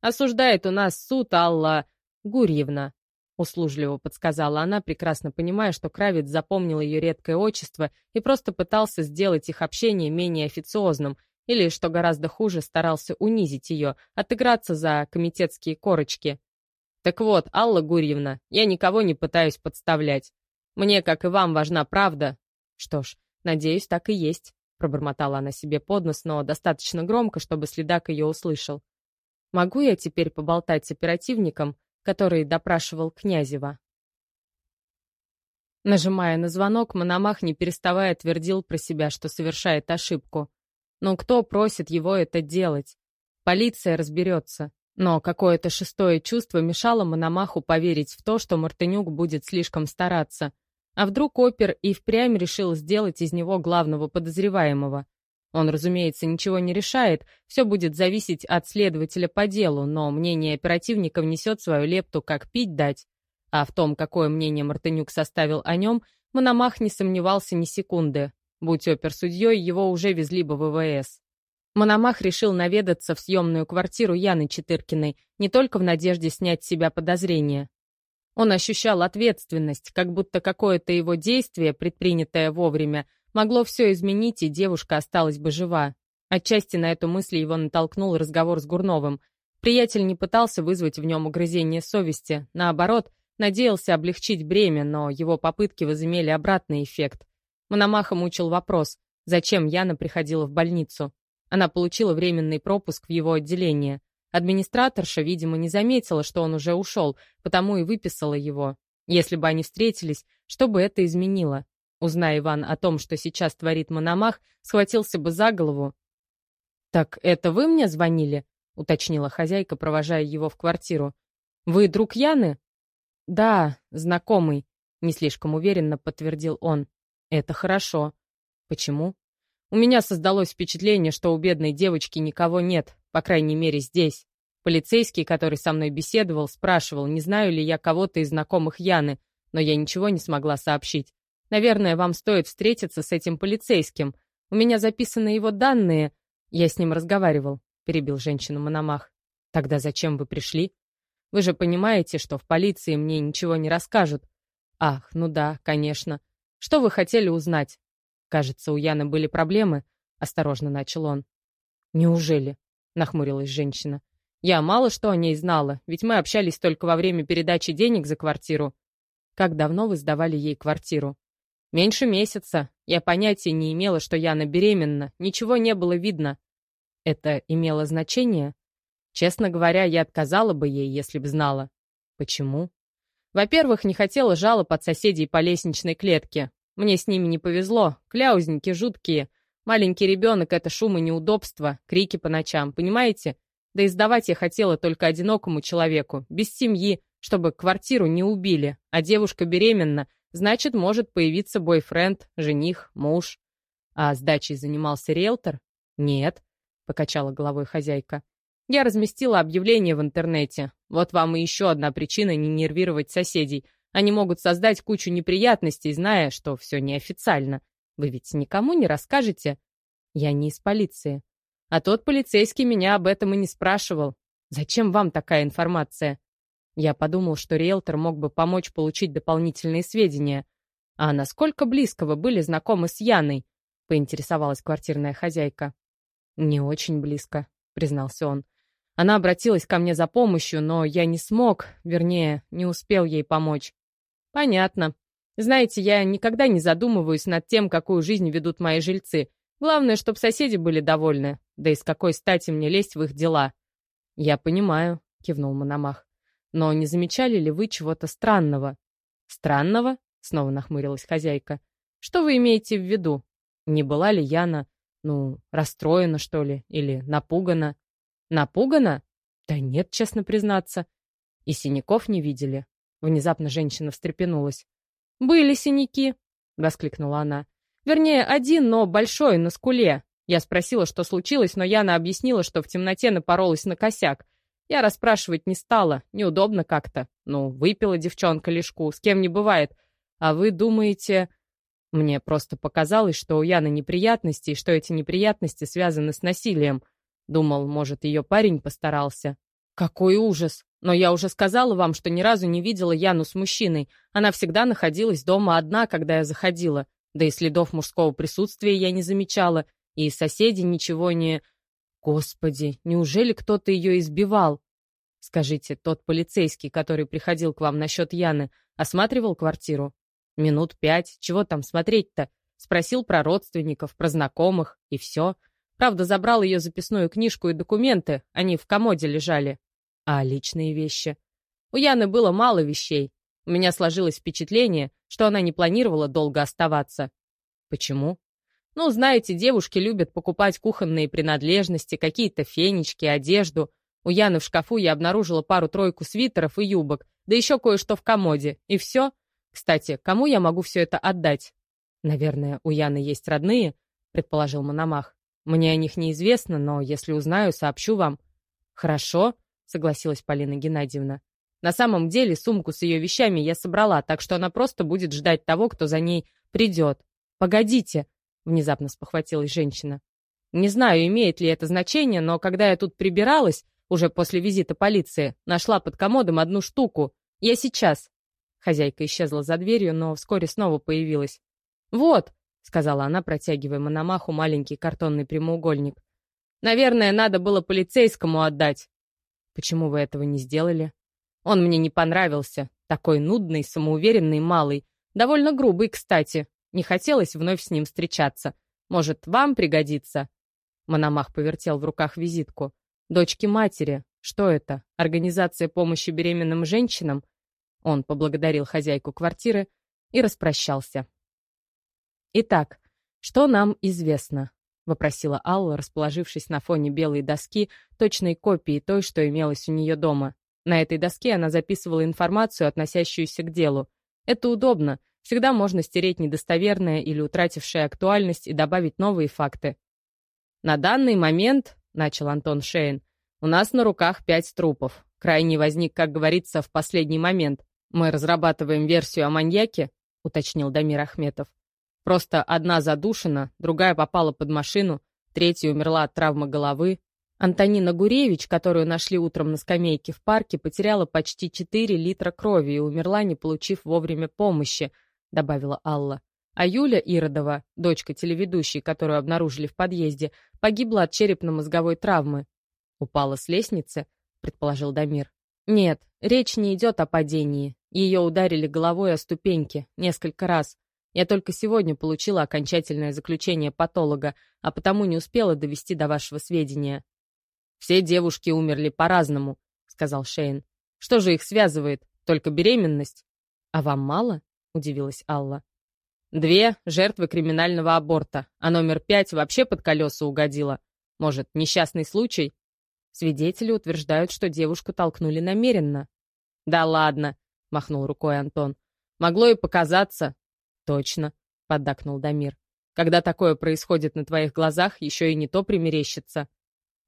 Осуждает у нас суд Алла Гурьевна. Услужливо подсказала она, прекрасно понимая, что Кравец запомнил ее редкое отчество и просто пытался сделать их общение менее официозным, или, что гораздо хуже, старался унизить ее, отыграться за комитетские корочки. Так вот, Алла Гурьевна, я никого не пытаюсь подставлять. Мне, как и вам, важна правда. Что ж, надеюсь, так и есть, пробормотала она себе под нос, но достаточно громко, чтобы следак ее услышал. Могу я теперь поболтать с оперативником который допрашивал Князева. Нажимая на звонок, Мономах, не переставая, твердил про себя, что совершает ошибку. Но кто просит его это делать? Полиция разберется. Но какое-то шестое чувство мешало Мономаху поверить в то, что Мартынюк будет слишком стараться. А вдруг опер и впрямь решил сделать из него главного подозреваемого? Он, разумеется, ничего не решает, все будет зависеть от следователя по делу, но мнение оперативника внесет свою лепту, как пить дать. А в том, какое мнение Мартынюк составил о нем, Мономах не сомневался ни секунды. Будь опер судьей, его уже везли бы в ВВС. Мономах решил наведаться в съемную квартиру Яны Четыркиной, не только в надежде снять с себя подозрения. Он ощущал ответственность, как будто какое-то его действие, предпринятое вовремя, Могло все изменить, и девушка осталась бы жива. Отчасти на эту мысль его натолкнул разговор с Гурновым. Приятель не пытался вызвать в нем угрызение совести. Наоборот, надеялся облегчить бремя, но его попытки возымели обратный эффект. Мономаха мучил вопрос, зачем Яна приходила в больницу. Она получила временный пропуск в его отделение. Администраторша, видимо, не заметила, что он уже ушел, потому и выписала его. Если бы они встретились, что бы это изменило? Узная Иван о том, что сейчас творит Мономах, схватился бы за голову. «Так это вы мне звонили?» — уточнила хозяйка, провожая его в квартиру. «Вы друг Яны?» «Да, знакомый», — не слишком уверенно подтвердил он. «Это хорошо». «Почему?» «У меня создалось впечатление, что у бедной девочки никого нет, по крайней мере, здесь. Полицейский, который со мной беседовал, спрашивал, не знаю ли я кого-то из знакомых Яны, но я ничего не смогла сообщить. Наверное, вам стоит встретиться с этим полицейским. У меня записаны его данные. Я с ним разговаривал, перебил женщину Мономах. Тогда зачем вы пришли? Вы же понимаете, что в полиции мне ничего не расскажут. Ах, ну да, конечно. Что вы хотели узнать? Кажется, у Яны были проблемы, осторожно начал он. Неужели? нахмурилась женщина. Я мало что о ней знала, ведь мы общались только во время передачи денег за квартиру. Как давно вы сдавали ей квартиру? Меньше месяца. Я понятия не имела, что Яна беременна. Ничего не было видно. Это имело значение? Честно говоря, я отказала бы ей, если б знала. Почему? Во-первых, не хотела жалоб от соседей по лестничной клетке. Мне с ними не повезло. Кляузники жуткие. Маленький ребенок — это шум и неудобство, крики по ночам, понимаете? Да и сдавать я хотела только одинокому человеку, без семьи, чтобы квартиру не убили, а девушка беременна, значит, может появиться бойфренд, жених, муж. А сдачей занимался риэлтор? Нет, покачала головой хозяйка. Я разместила объявление в интернете. Вот вам и еще одна причина не нервировать соседей. Они могут создать кучу неприятностей, зная, что все неофициально. Вы ведь никому не расскажете? Я не из полиции. А тот полицейский меня об этом и не спрашивал. Зачем вам такая информация? Я подумал, что риэлтор мог бы помочь получить дополнительные сведения. А насколько близко вы были знакомы с Яной? Поинтересовалась квартирная хозяйка. Не очень близко, признался он. Она обратилась ко мне за помощью, но я не смог, вернее, не успел ей помочь. Понятно. Знаете, я никогда не задумываюсь над тем, какую жизнь ведут мои жильцы. Главное, чтобы соседи были довольны. Да и с какой стати мне лезть в их дела? Я понимаю, кивнул Мономах. Но не замечали ли вы чего-то странного? Странного? Снова нахмурилась хозяйка. Что вы имеете в виду? Не была ли Яна, ну, расстроена, что ли, или напугана? Напугана? Да нет, честно признаться. И синяков не видели. Внезапно женщина встрепенулась. «Были синяки!» — воскликнула она. Вернее, один, но большой, на скуле. Я спросила, что случилось, но Яна объяснила, что в темноте напоролась на косяк. Я расспрашивать не стала, неудобно как-то. Ну, выпила девчонка лишку, с кем не бывает. А вы думаете... Мне просто показалось, что у Яны неприятности, и что эти неприятности связаны с насилием. Думал, может, ее парень постарался. Какой ужас! Но я уже сказала вам, что ни разу не видела Яну с мужчиной. Она всегда находилась дома одна, когда я заходила. Да и следов мужского присутствия я не замечала, и соседи ничего не... Господи, неужели кто-то ее избивал? Скажите, тот полицейский, который приходил к вам насчет Яны, осматривал квартиру? Минут пять, чего там смотреть-то? Спросил про родственников, про знакомых, и все. Правда, забрал ее записную книжку и документы, они в комоде лежали. А личные вещи? У Яны было мало вещей, у меня сложилось впечатление, что она не планировала долго оставаться. Почему? Ну, знаете, девушки любят покупать кухонные принадлежности, какие-то фенечки, одежду. У Яны в шкафу я обнаружила пару-тройку свитеров и юбок, да еще кое-что в комоде. И все. Кстати, кому я могу все это отдать? Наверное, у Яны есть родные, предположил Мономах. Мне о них неизвестно, но если узнаю, сообщу вам. Хорошо, согласилась Полина Геннадьевна. На самом деле сумку с ее вещами я собрала, так что она просто будет ждать того, кто за ней придет. «Погодите!» — внезапно спохватилась женщина. «Не знаю, имеет ли это значение, но когда я тут прибиралась, уже после визита полиции, нашла под комодом одну штуку. Я сейчас». Хозяйка исчезла за дверью, но вскоре снова появилась. «Вот!» — сказала она, протягивая Мономаху маленький картонный прямоугольник. «Наверное, надо было полицейскому отдать». «Почему вы этого не сделали?» Он мне не понравился. Такой нудный, самоуверенный малый. Довольно грубый, кстати. Не хотелось вновь с ним встречаться. Может, вам пригодится?» Мономах повертел в руках визитку. «Дочки матери. Что это? Организация помощи беременным женщинам?» Он поблагодарил хозяйку квартиры и распрощался. «Итак, что нам известно?» — вопросила Алла, расположившись на фоне белой доски, точной копии той, что имелась у нее дома. На этой доске она записывала информацию, относящуюся к делу. Это удобно. Всегда можно стереть недостоверное или утратившее актуальность и добавить новые факты. «На данный момент», — начал Антон Шейн, — «у нас на руках пять трупов. Крайний возник, как говорится, в последний момент. Мы разрабатываем версию о маньяке», — уточнил Дамир Ахметов. «Просто одна задушена, другая попала под машину, третья умерла от травмы головы, Антонина Гуревич, которую нашли утром на скамейке в парке, потеряла почти 4 литра крови и умерла, не получив вовремя помощи, добавила Алла. А Юля Иродова, дочка телеведущей, которую обнаружили в подъезде, погибла от черепно-мозговой травмы. Упала с лестницы, предположил Дамир. Нет, речь не идет о падении. Ее ударили головой о ступеньки несколько раз. Я только сегодня получила окончательное заключение патолога, а потому не успела довести до вашего сведения. «Все девушки умерли по-разному», — сказал Шейн. «Что же их связывает? Только беременность?» «А вам мало?» — удивилась Алла. «Две — жертвы криминального аборта, а номер пять вообще под колеса угодила. Может, несчастный случай?» Свидетели утверждают, что девушку толкнули намеренно. «Да ладно», — махнул рукой Антон. «Могло и показаться». «Точно», — поддакнул Дамир. «Когда такое происходит на твоих глазах, еще и не то примерещится».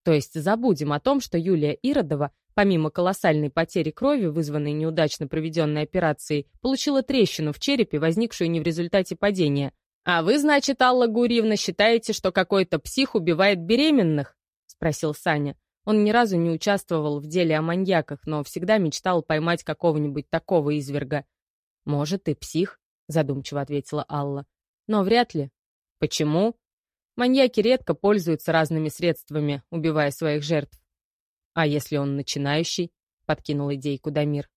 То есть забудем о том, что Юлия Иродова, помимо колоссальной потери крови, вызванной неудачно проведенной операцией, получила трещину в черепе, возникшую не в результате падения. «А вы, значит, Алла Гурьевна, считаете, что какой-то псих убивает беременных?» — спросил Саня. Он ни разу не участвовал в деле о маньяках, но всегда мечтал поймать какого-нибудь такого изверга. «Может, и псих», — задумчиво ответила Алла. «Но вряд ли». «Почему?» Маньяки редко пользуются разными средствами, убивая своих жертв. А если он начинающий? Подкинул идейку Дамир.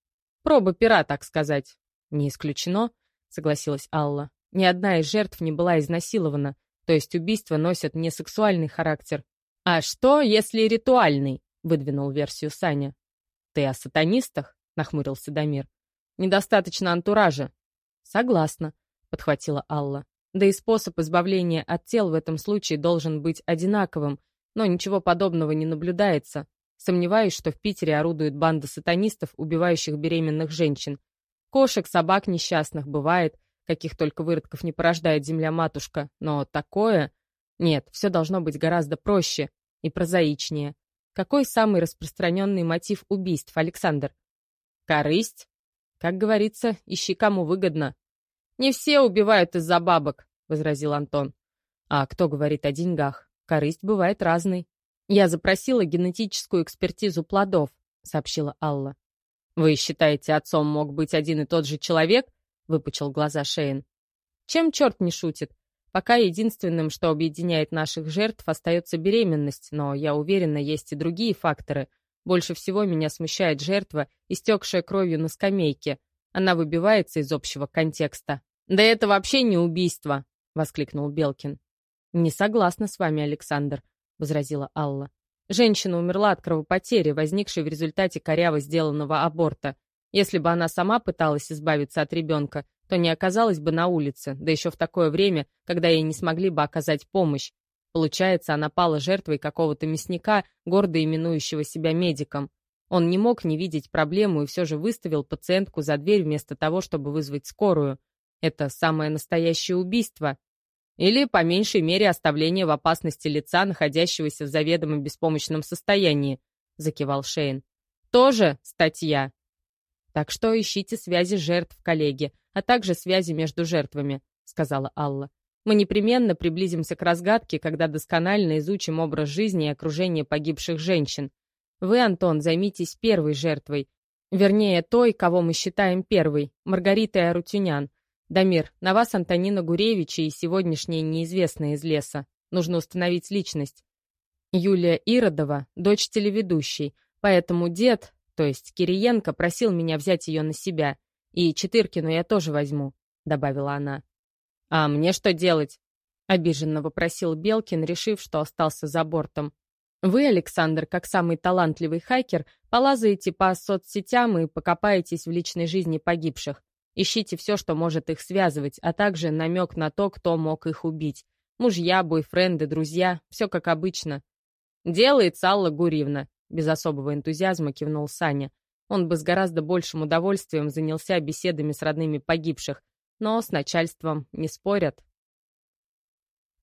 Проба пера, так сказать. Не исключено, согласилась Алла. Ни одна из жертв не была изнасилована, то есть убийства носят не сексуальный характер. А что, если ритуальный? Выдвинул версию Саня. Ты о сатанистах? Нахмурился Дамир. Недостаточно антуража. Согласна, подхватила Алла. Да и способ избавления от тел в этом случае должен быть одинаковым, но ничего подобного не наблюдается. Сомневаюсь, что в Питере орудует банда сатанистов, убивающих беременных женщин. Кошек, собак несчастных бывает, каких только выродков не порождает земля-матушка, но такое... Нет, все должно быть гораздо проще и прозаичнее. Какой самый распространенный мотив убийств, Александр? Корысть? Как говорится, ищи кому выгодно. «Не все убивают из-за бабок», — возразил Антон. «А кто говорит о деньгах? Корысть бывает разной». «Я запросила генетическую экспертизу плодов», — сообщила Алла. «Вы считаете, отцом мог быть один и тот же человек?» — выпучил глаза Шейн. «Чем черт не шутит? Пока единственным, что объединяет наших жертв, остается беременность, но, я уверена, есть и другие факторы. Больше всего меня смущает жертва, истекшая кровью на скамейке. Она выбивается из общего контекста. «Да это вообще не убийство!» — воскликнул Белкин. «Не согласна с вами, Александр», — возразила Алла. «Женщина умерла от кровопотери, возникшей в результате коряво сделанного аборта. Если бы она сама пыталась избавиться от ребенка, то не оказалась бы на улице, да еще в такое время, когда ей не смогли бы оказать помощь. Получается, она пала жертвой какого-то мясника, гордо именующего себя медиком. Он не мог не видеть проблему и все же выставил пациентку за дверь вместо того, чтобы вызвать скорую. Это самое настоящее убийство. Или, по меньшей мере, оставление в опасности лица, находящегося в заведомо беспомощном состоянии, закивал Шейн. Тоже статья. Так что ищите связи жертв, коллеги, а также связи между жертвами, сказала Алла. Мы непременно приблизимся к разгадке, когда досконально изучим образ жизни и окружение погибших женщин. Вы, Антон, займитесь первой жертвой. Вернее, той, кого мы считаем первой, Маргаритой Арутюнян. «Дамир, на вас Антонина Гуревича и сегодняшняя неизвестная из леса. Нужно установить личность. Юлия Иродова — дочь телеведущей, поэтому дед, то есть Кириенко, просил меня взять ее на себя. И Четыркину я тоже возьму», — добавила она. «А мне что делать?» — обиженно вопросил Белкин, решив, что остался за бортом. «Вы, Александр, как самый талантливый хакер, полазаете по соцсетям и покопаетесь в личной жизни погибших. Ищите все, что может их связывать, а также намек на то, кто мог их убить. Мужья, бойфренды, друзья, все как обычно. «Делает Алла Гурьевна», — без особого энтузиазма кивнул Саня. Он бы с гораздо большим удовольствием занялся беседами с родными погибших, но с начальством не спорят.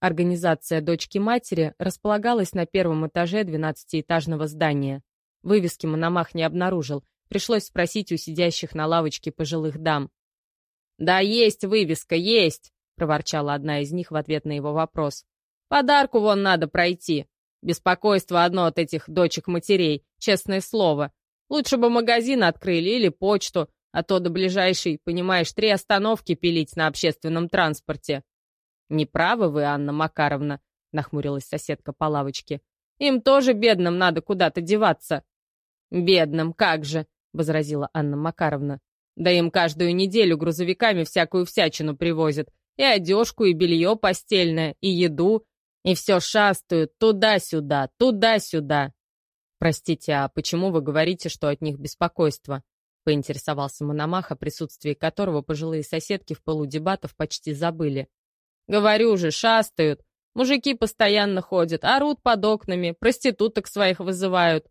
Организация дочки-матери располагалась на первом этаже двенадцатиэтажного здания. Вывески Мономах не обнаружил, пришлось спросить у сидящих на лавочке пожилых дам. «Да есть вывеска, есть!» — проворчала одна из них в ответ на его вопрос. «Подарку вон надо пройти. Беспокойство одно от этих дочек-матерей, честное слово. Лучше бы магазин открыли или почту, а то до ближайшей, понимаешь, три остановки пилить на общественном транспорте». «Не правы вы, Анна Макаровна», — нахмурилась соседка по лавочке. «Им тоже, бедным, надо куда-то деваться». «Бедным, как же!» — возразила Анна Макаровна. «Да им каждую неделю грузовиками всякую всячину привозят. И одежку, и белье постельное, и еду. И все шастают туда-сюда, туда-сюда». «Простите, а почему вы говорите, что от них беспокойство?» — поинтересовался Мономах, о присутствии которого пожилые соседки в полудебатов почти забыли. «Говорю же, шастают. Мужики постоянно ходят, орут под окнами, проституток своих вызывают.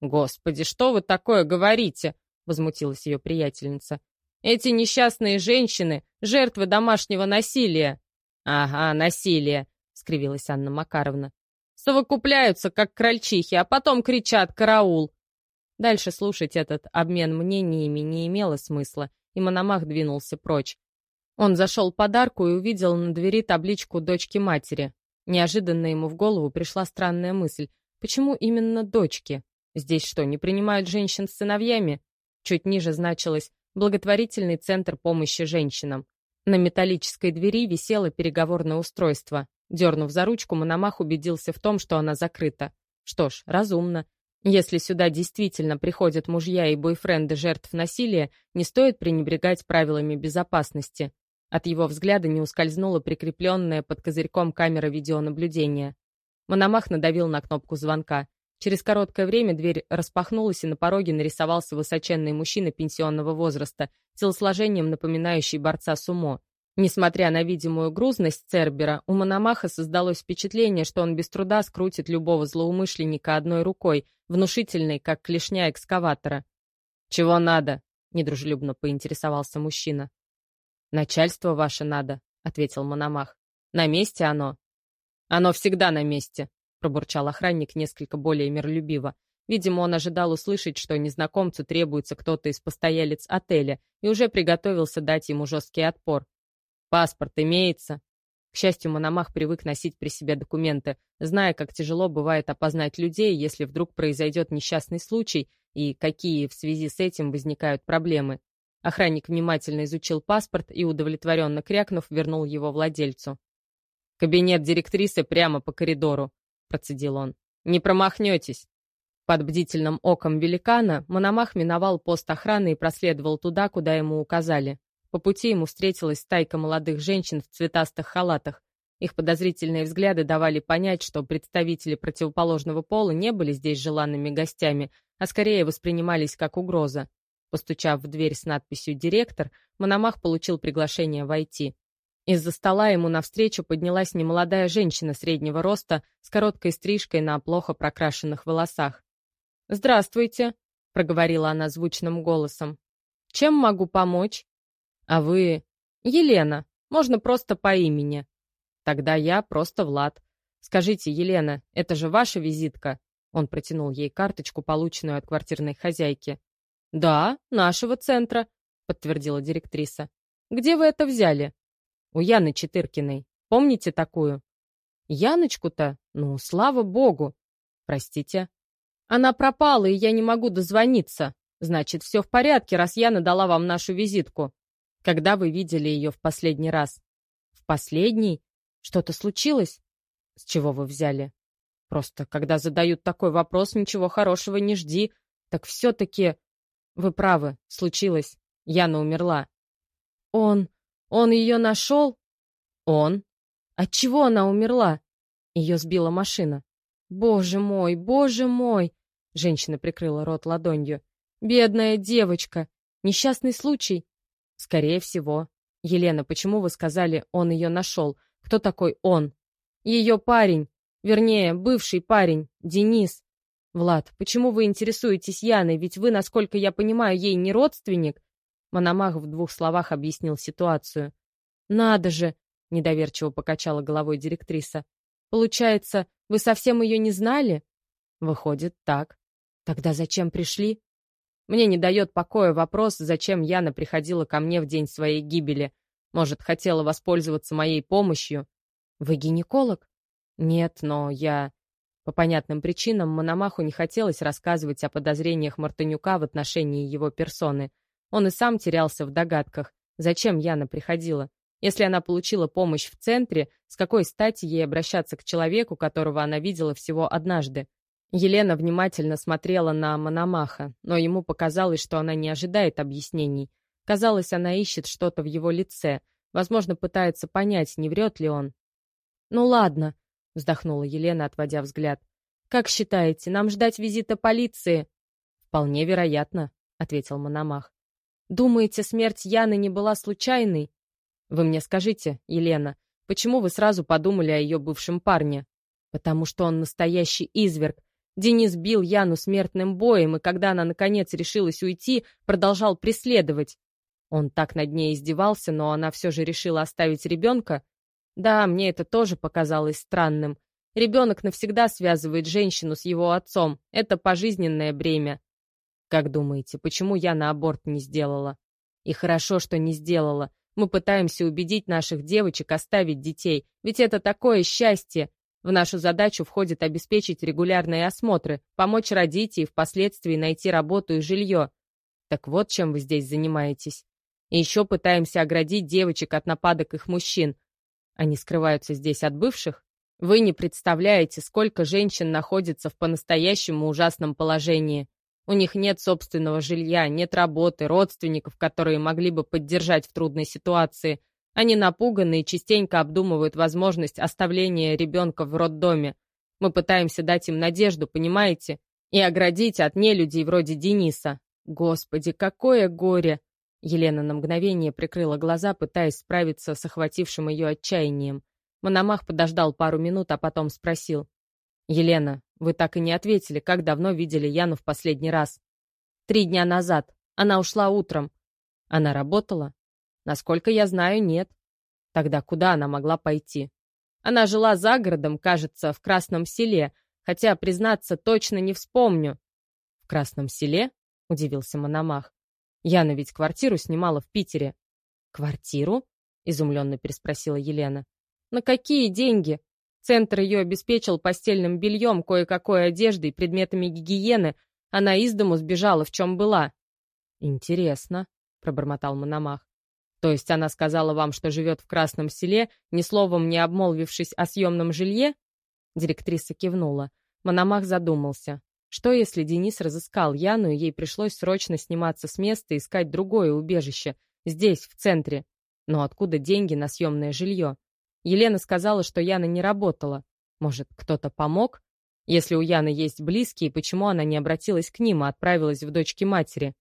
«Господи, что вы такое говорите?» — возмутилась ее приятельница. «Эти несчастные женщины — жертвы домашнего насилия». «Ага, насилие», — скривилась Анна Макаровна. «Совокупляются, как крольчихи, а потом кричат «караул». Дальше слушать этот обмен мнениями не имело смысла, и Мономах двинулся прочь. Он зашел под арку и увидел на двери табличку дочки матери. Неожиданно ему в голову пришла странная мысль. Почему именно дочки? Здесь что, не принимают женщин с сыновьями? Чуть ниже значилось «Благотворительный центр помощи женщинам». На металлической двери висело переговорное устройство. Дернув за ручку, Мономах убедился в том, что она закрыта. Что ж, разумно. Если сюда действительно приходят мужья и бойфренды жертв насилия, не стоит пренебрегать правилами безопасности. От его взгляда не ускользнула прикрепленная под козырьком камера видеонаблюдения. Мономах надавил на кнопку звонка. Через короткое время дверь распахнулась, и на пороге нарисовался высоченный мужчина пенсионного возраста, телосложением напоминающий борца сумо. Несмотря на видимую грузность Цербера, у Мономаха создалось впечатление, что он без труда скрутит любого злоумышленника одной рукой, внушительной, как клешня экскаватора. «Чего надо?» — недружелюбно поинтересовался мужчина. «Начальство ваше надо», — ответил Мономах. «На месте оно». «Оно всегда на месте», пробурчал охранник несколько более миролюбиво. Видимо, он ожидал услышать, что незнакомцу требуется кто-то из постоялец отеля, и уже приготовился дать ему жесткий отпор. «Паспорт имеется?» К счастью, Мономах привык носить при себе документы, зная, как тяжело бывает опознать людей, если вдруг произойдет несчастный случай, и какие в связи с этим возникают проблемы. Охранник внимательно изучил паспорт и, удовлетворенно крякнув, вернул его владельцу. «Кабинет директрисы прямо по коридору», процедил он. «Не промахнетесь!» Под бдительным оком великана Мономах миновал пост охраны и проследовал туда, куда ему указали. По пути ему встретилась стайка молодых женщин в цветастых халатах. Их подозрительные взгляды давали понять, что представители противоположного пола не были здесь желанными гостями, а скорее воспринимались как угроза. Постучав в дверь с надписью «Директор», Мономах получил приглашение войти. Из-за стола ему навстречу поднялась немолодая женщина среднего роста с короткой стрижкой на плохо прокрашенных волосах. «Здравствуйте», — проговорила она звучным голосом. «Чем могу помочь?» «А вы...» «Елена. Можно просто по имени». «Тогда я просто Влад. Скажите, Елена, это же ваша визитка?» Он протянул ей карточку, полученную от квартирной хозяйки. «Да, нашего центра», — подтвердила директриса. «Где вы это взяли?» У Яны Четыркиной. Помните такую? Яночку-то? Ну, слава богу. Простите. Она пропала, и я не могу дозвониться. Значит, все в порядке, раз Яна дала вам нашу визитку. Когда вы видели ее в последний раз? В последний? Что-то случилось? С чего вы взяли? Просто, когда задают такой вопрос, ничего хорошего не жди. Так все-таки... Вы правы, случилось. Яна умерла. Он... Он ее нашел? Он. От чего она умерла? Ее сбила машина. Боже мой, боже мой! Женщина прикрыла рот ладонью. Бедная девочка. Несчастный случай? Скорее всего. Елена, почему вы сказали, он ее нашел? Кто такой он? Ее парень. Вернее, бывший парень. Денис. Влад, почему вы интересуетесь Яной? Ведь вы, насколько я понимаю, ей не родственник. Мономах в двух словах объяснил ситуацию. «Надо же!» — недоверчиво покачала головой директриса. «Получается, вы совсем ее не знали?» «Выходит, так. Тогда зачем пришли?» Мне не дает покоя вопрос, зачем Яна приходила ко мне в день своей гибели. Может, хотела воспользоваться моей помощью? Вы гинеколог? Нет, но я... По понятным причинам Мономаху не хотелось рассказывать о подозрениях Мартынюка в отношении его персоны — он и сам терялся в догадках, зачем Яна приходила. Если она получила помощь в центре, с какой стати ей обращаться к человеку, которого она видела всего однажды? Елена внимательно смотрела на Мономаха, но ему показалось, что она не ожидает объяснений. Казалось, она ищет что-то в его лице, возможно, пытается понять, не врет ли он. «Ну ладно», — вздохнула Елена, отводя взгляд. «Как считаете, нам ждать визита полиции?» «Вполне вероятно», — ответил Мономах. «Думаете, смерть Яны не была случайной?» «Вы мне скажите, Елена, почему вы сразу подумали о ее бывшем парне?» «Потому что он настоящий изверг. Денис бил Яну смертным боем, и когда она, наконец, решилась уйти, продолжал преследовать. Он так над ней издевался, но она все же решила оставить ребенка. Да, мне это тоже показалось странным. Ребенок навсегда связывает женщину с его отцом. Это пожизненное бремя. Как думаете, почему я на аборт не сделала? И хорошо, что не сделала. Мы пытаемся убедить наших девочек оставить детей, ведь это такое счастье. В нашу задачу входит обеспечить регулярные осмотры, помочь родить и впоследствии найти работу и жилье. Так вот, чем вы здесь занимаетесь. И еще пытаемся оградить девочек от нападок их мужчин. Они скрываются здесь от бывших? Вы не представляете, сколько женщин находится в по-настоящему ужасном положении. У них нет собственного жилья, нет работы, родственников, которые могли бы поддержать в трудной ситуации. Они напуганы и частенько обдумывают возможность оставления ребенка в роддоме. Мы пытаемся дать им надежду, понимаете? И оградить от нелюдей вроде Дениса. Господи, какое горе! Елена на мгновение прикрыла глаза, пытаясь справиться с охватившим ее отчаянием. Мономах подождал пару минут, а потом спросил. «Елена, вы так и не ответили, как давно видели Яну в последний раз?» «Три дня назад. Она ушла утром». «Она работала?» «Насколько я знаю, нет». «Тогда куда она могла пойти?» «Она жила за городом, кажется, в Красном селе, хотя, признаться, точно не вспомню». «В Красном селе?» — удивился Мономах. «Яна ведь квартиру снимала в Питере». «Квартиру?» — изумленно переспросила Елена. «На какие деньги? Центр ее обеспечил постельным бельем, кое-какой одеждой, предметами гигиены. Она из дому сбежала, в чем была. «Интересно», — пробормотал Мономах. «То есть она сказала вам, что живет в Красном селе, ни словом не обмолвившись о съемном жилье?» Директриса кивнула. Мономах задумался. Что, если Денис разыскал Яну, и ей пришлось срочно сниматься с места и искать другое убежище, здесь, в центре? Но откуда деньги на съемное жилье? Елена сказала, что Яна не работала. Может, кто-то помог? Если у Яны есть близкие, почему она не обратилась к ним, а отправилась в дочки матери?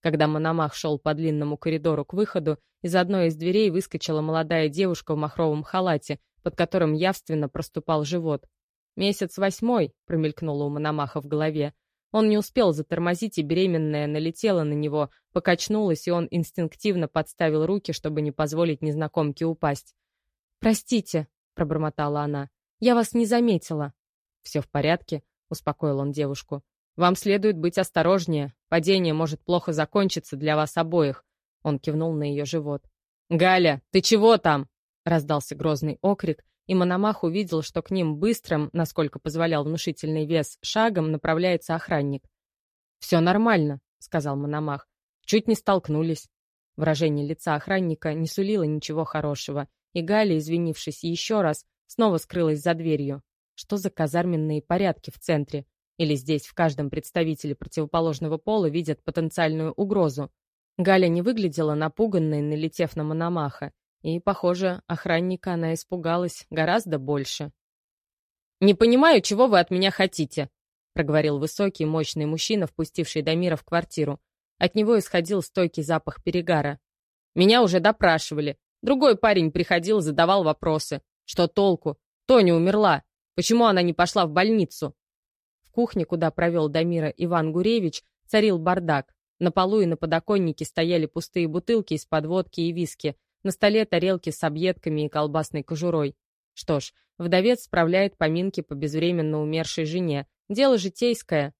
Когда Мономах шел по длинному коридору к выходу, из одной из дверей выскочила молодая девушка в махровом халате, под которым явственно проступал живот. «Месяц восьмой», — промелькнуло у Мономаха в голове. Он не успел затормозить, и беременная налетела на него, покачнулась, и он инстинктивно подставил руки, чтобы не позволить незнакомке упасть. «Простите», — пробормотала она, — «я вас не заметила». «Все в порядке», — успокоил он девушку. «Вам следует быть осторожнее. Падение может плохо закончиться для вас обоих». Он кивнул на ее живот. «Галя, ты чего там?» — раздался грозный окрик, и Мономах увидел, что к ним быстрым, насколько позволял внушительный вес, шагом направляется охранник. «Все нормально», — сказал Мономах. «Чуть не столкнулись». Выражение лица охранника не сулило ничего хорошего, и Галя, извинившись еще раз, снова скрылась за дверью. Что за казарменные порядки в центре? Или здесь в каждом представителе противоположного пола видят потенциальную угрозу? Галя не выглядела напуганной, налетев на Мономаха, и, похоже, охранника она испугалась гораздо больше. «Не понимаю, чего вы от меня хотите», — проговорил высокий, мощный мужчина, впустивший Дамира в квартиру. От него исходил стойкий запах перегара. «Меня уже допрашивали. Другой парень приходил, задавал вопросы. Что толку? Тоня умерла. Почему она не пошла в больницу? В кухне, куда провел Дамира Иван Гуревич, царил бардак. На полу и на подоконнике стояли пустые бутылки из-под водки и виски. На столе тарелки с объедками и колбасной кожурой. Что ж, вдовец справляет поминки по безвременно умершей жене. Дело житейское.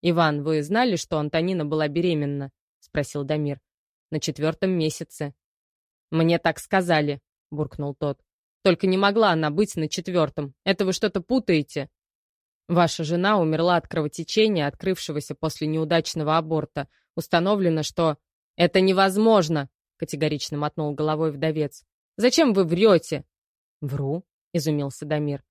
«Иван, вы знали, что Антонина была беременна?» — спросил Дамир. «На четвертом месяце. «Мне так сказали», — буркнул тот. «Только не могла она быть на четвертом. Это вы что-то путаете?» Ваша жена умерла от кровотечения, открывшегося после неудачного аборта. Установлено, что... «Это невозможно!» — категорично мотнул головой вдовец. «Зачем вы врете?» «Вру», — изумился Дамир.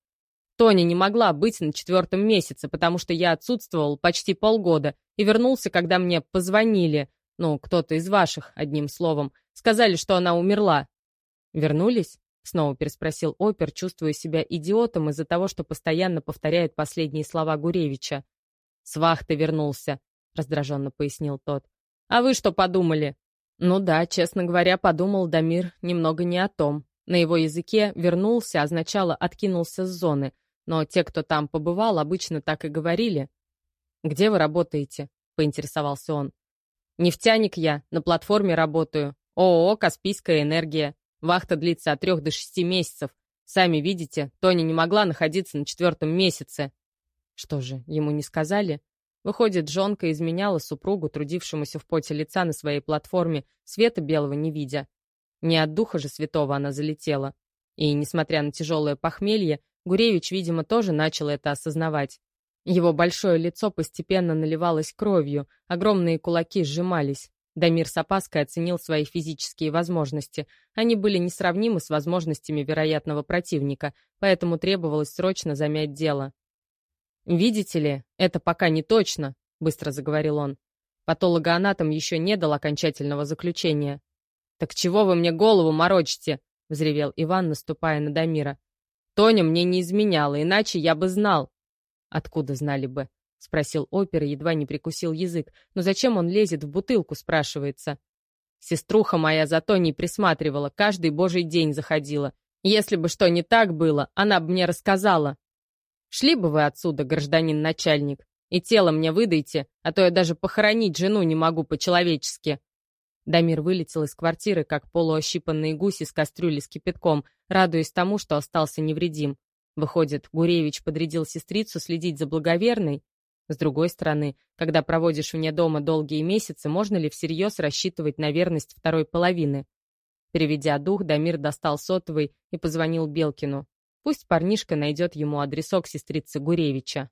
Тоня не могла быть на четвертом месяце, потому что я отсутствовал почти полгода и вернулся, когда мне позвонили. Ну, кто-то из ваших, одним словом. Сказали, что она умерла. Вернулись? Снова переспросил опер, чувствуя себя идиотом из-за того, что постоянно повторяет последние слова Гуревича. «С вахты вернулся», — раздраженно пояснил тот. «А вы что подумали?» Ну да, честно говоря, подумал Дамир немного не о том. На его языке «вернулся» означало «откинулся с зоны», но те, кто там побывал, обычно так и говорили. «Где вы работаете?» — поинтересовался он. «Нефтяник я, на платформе работаю. ООО «Каспийская энергия». Вахта длится от трех до шести месяцев. Сами видите, Тоня не могла находиться на четвертом месяце. Что же, ему не сказали? Выходит, жонка изменяла супругу, трудившемуся в поте лица на своей платформе, света белого не видя. Не от духа же святого она залетела. И, несмотря на тяжелое похмелье, Гуревич, видимо, тоже начал это осознавать. Его большое лицо постепенно наливалось кровью, огромные кулаки сжимались. Дамир с опаской оценил свои физические возможности. Они были несравнимы с возможностями вероятного противника, поэтому требовалось срочно замять дело. «Видите ли, это пока не точно», — быстро заговорил он. Патологоанатом еще не дал окончательного заключения. «Так чего вы мне голову морочите?» — взревел Иван, наступая на Дамира. «Тоня мне не изменяла, иначе я бы знал». «Откуда знали бы?» — спросил опер едва не прикусил язык. «Но зачем он лезет в бутылку?» — спрашивается. Сеструха моя зато не присматривала, каждый божий день заходила. Если бы что не так было, она бы мне рассказала. Шли бы вы отсюда, гражданин начальник, и тело мне выдайте, а то я даже похоронить жену не могу по-человечески. Дамир вылетел из квартиры, как полуощипанные гуси с кастрюли с кипятком, радуясь тому, что остался невредим. Выходит, Гуревич подрядил сестрицу следить за благоверной? С другой стороны, когда проводишь вне дома долгие месяцы, можно ли всерьез рассчитывать на верность второй половины? Переведя дух, Дамир достал сотовый и позвонил Белкину. Пусть парнишка найдет ему адресок сестрицы Гуревича.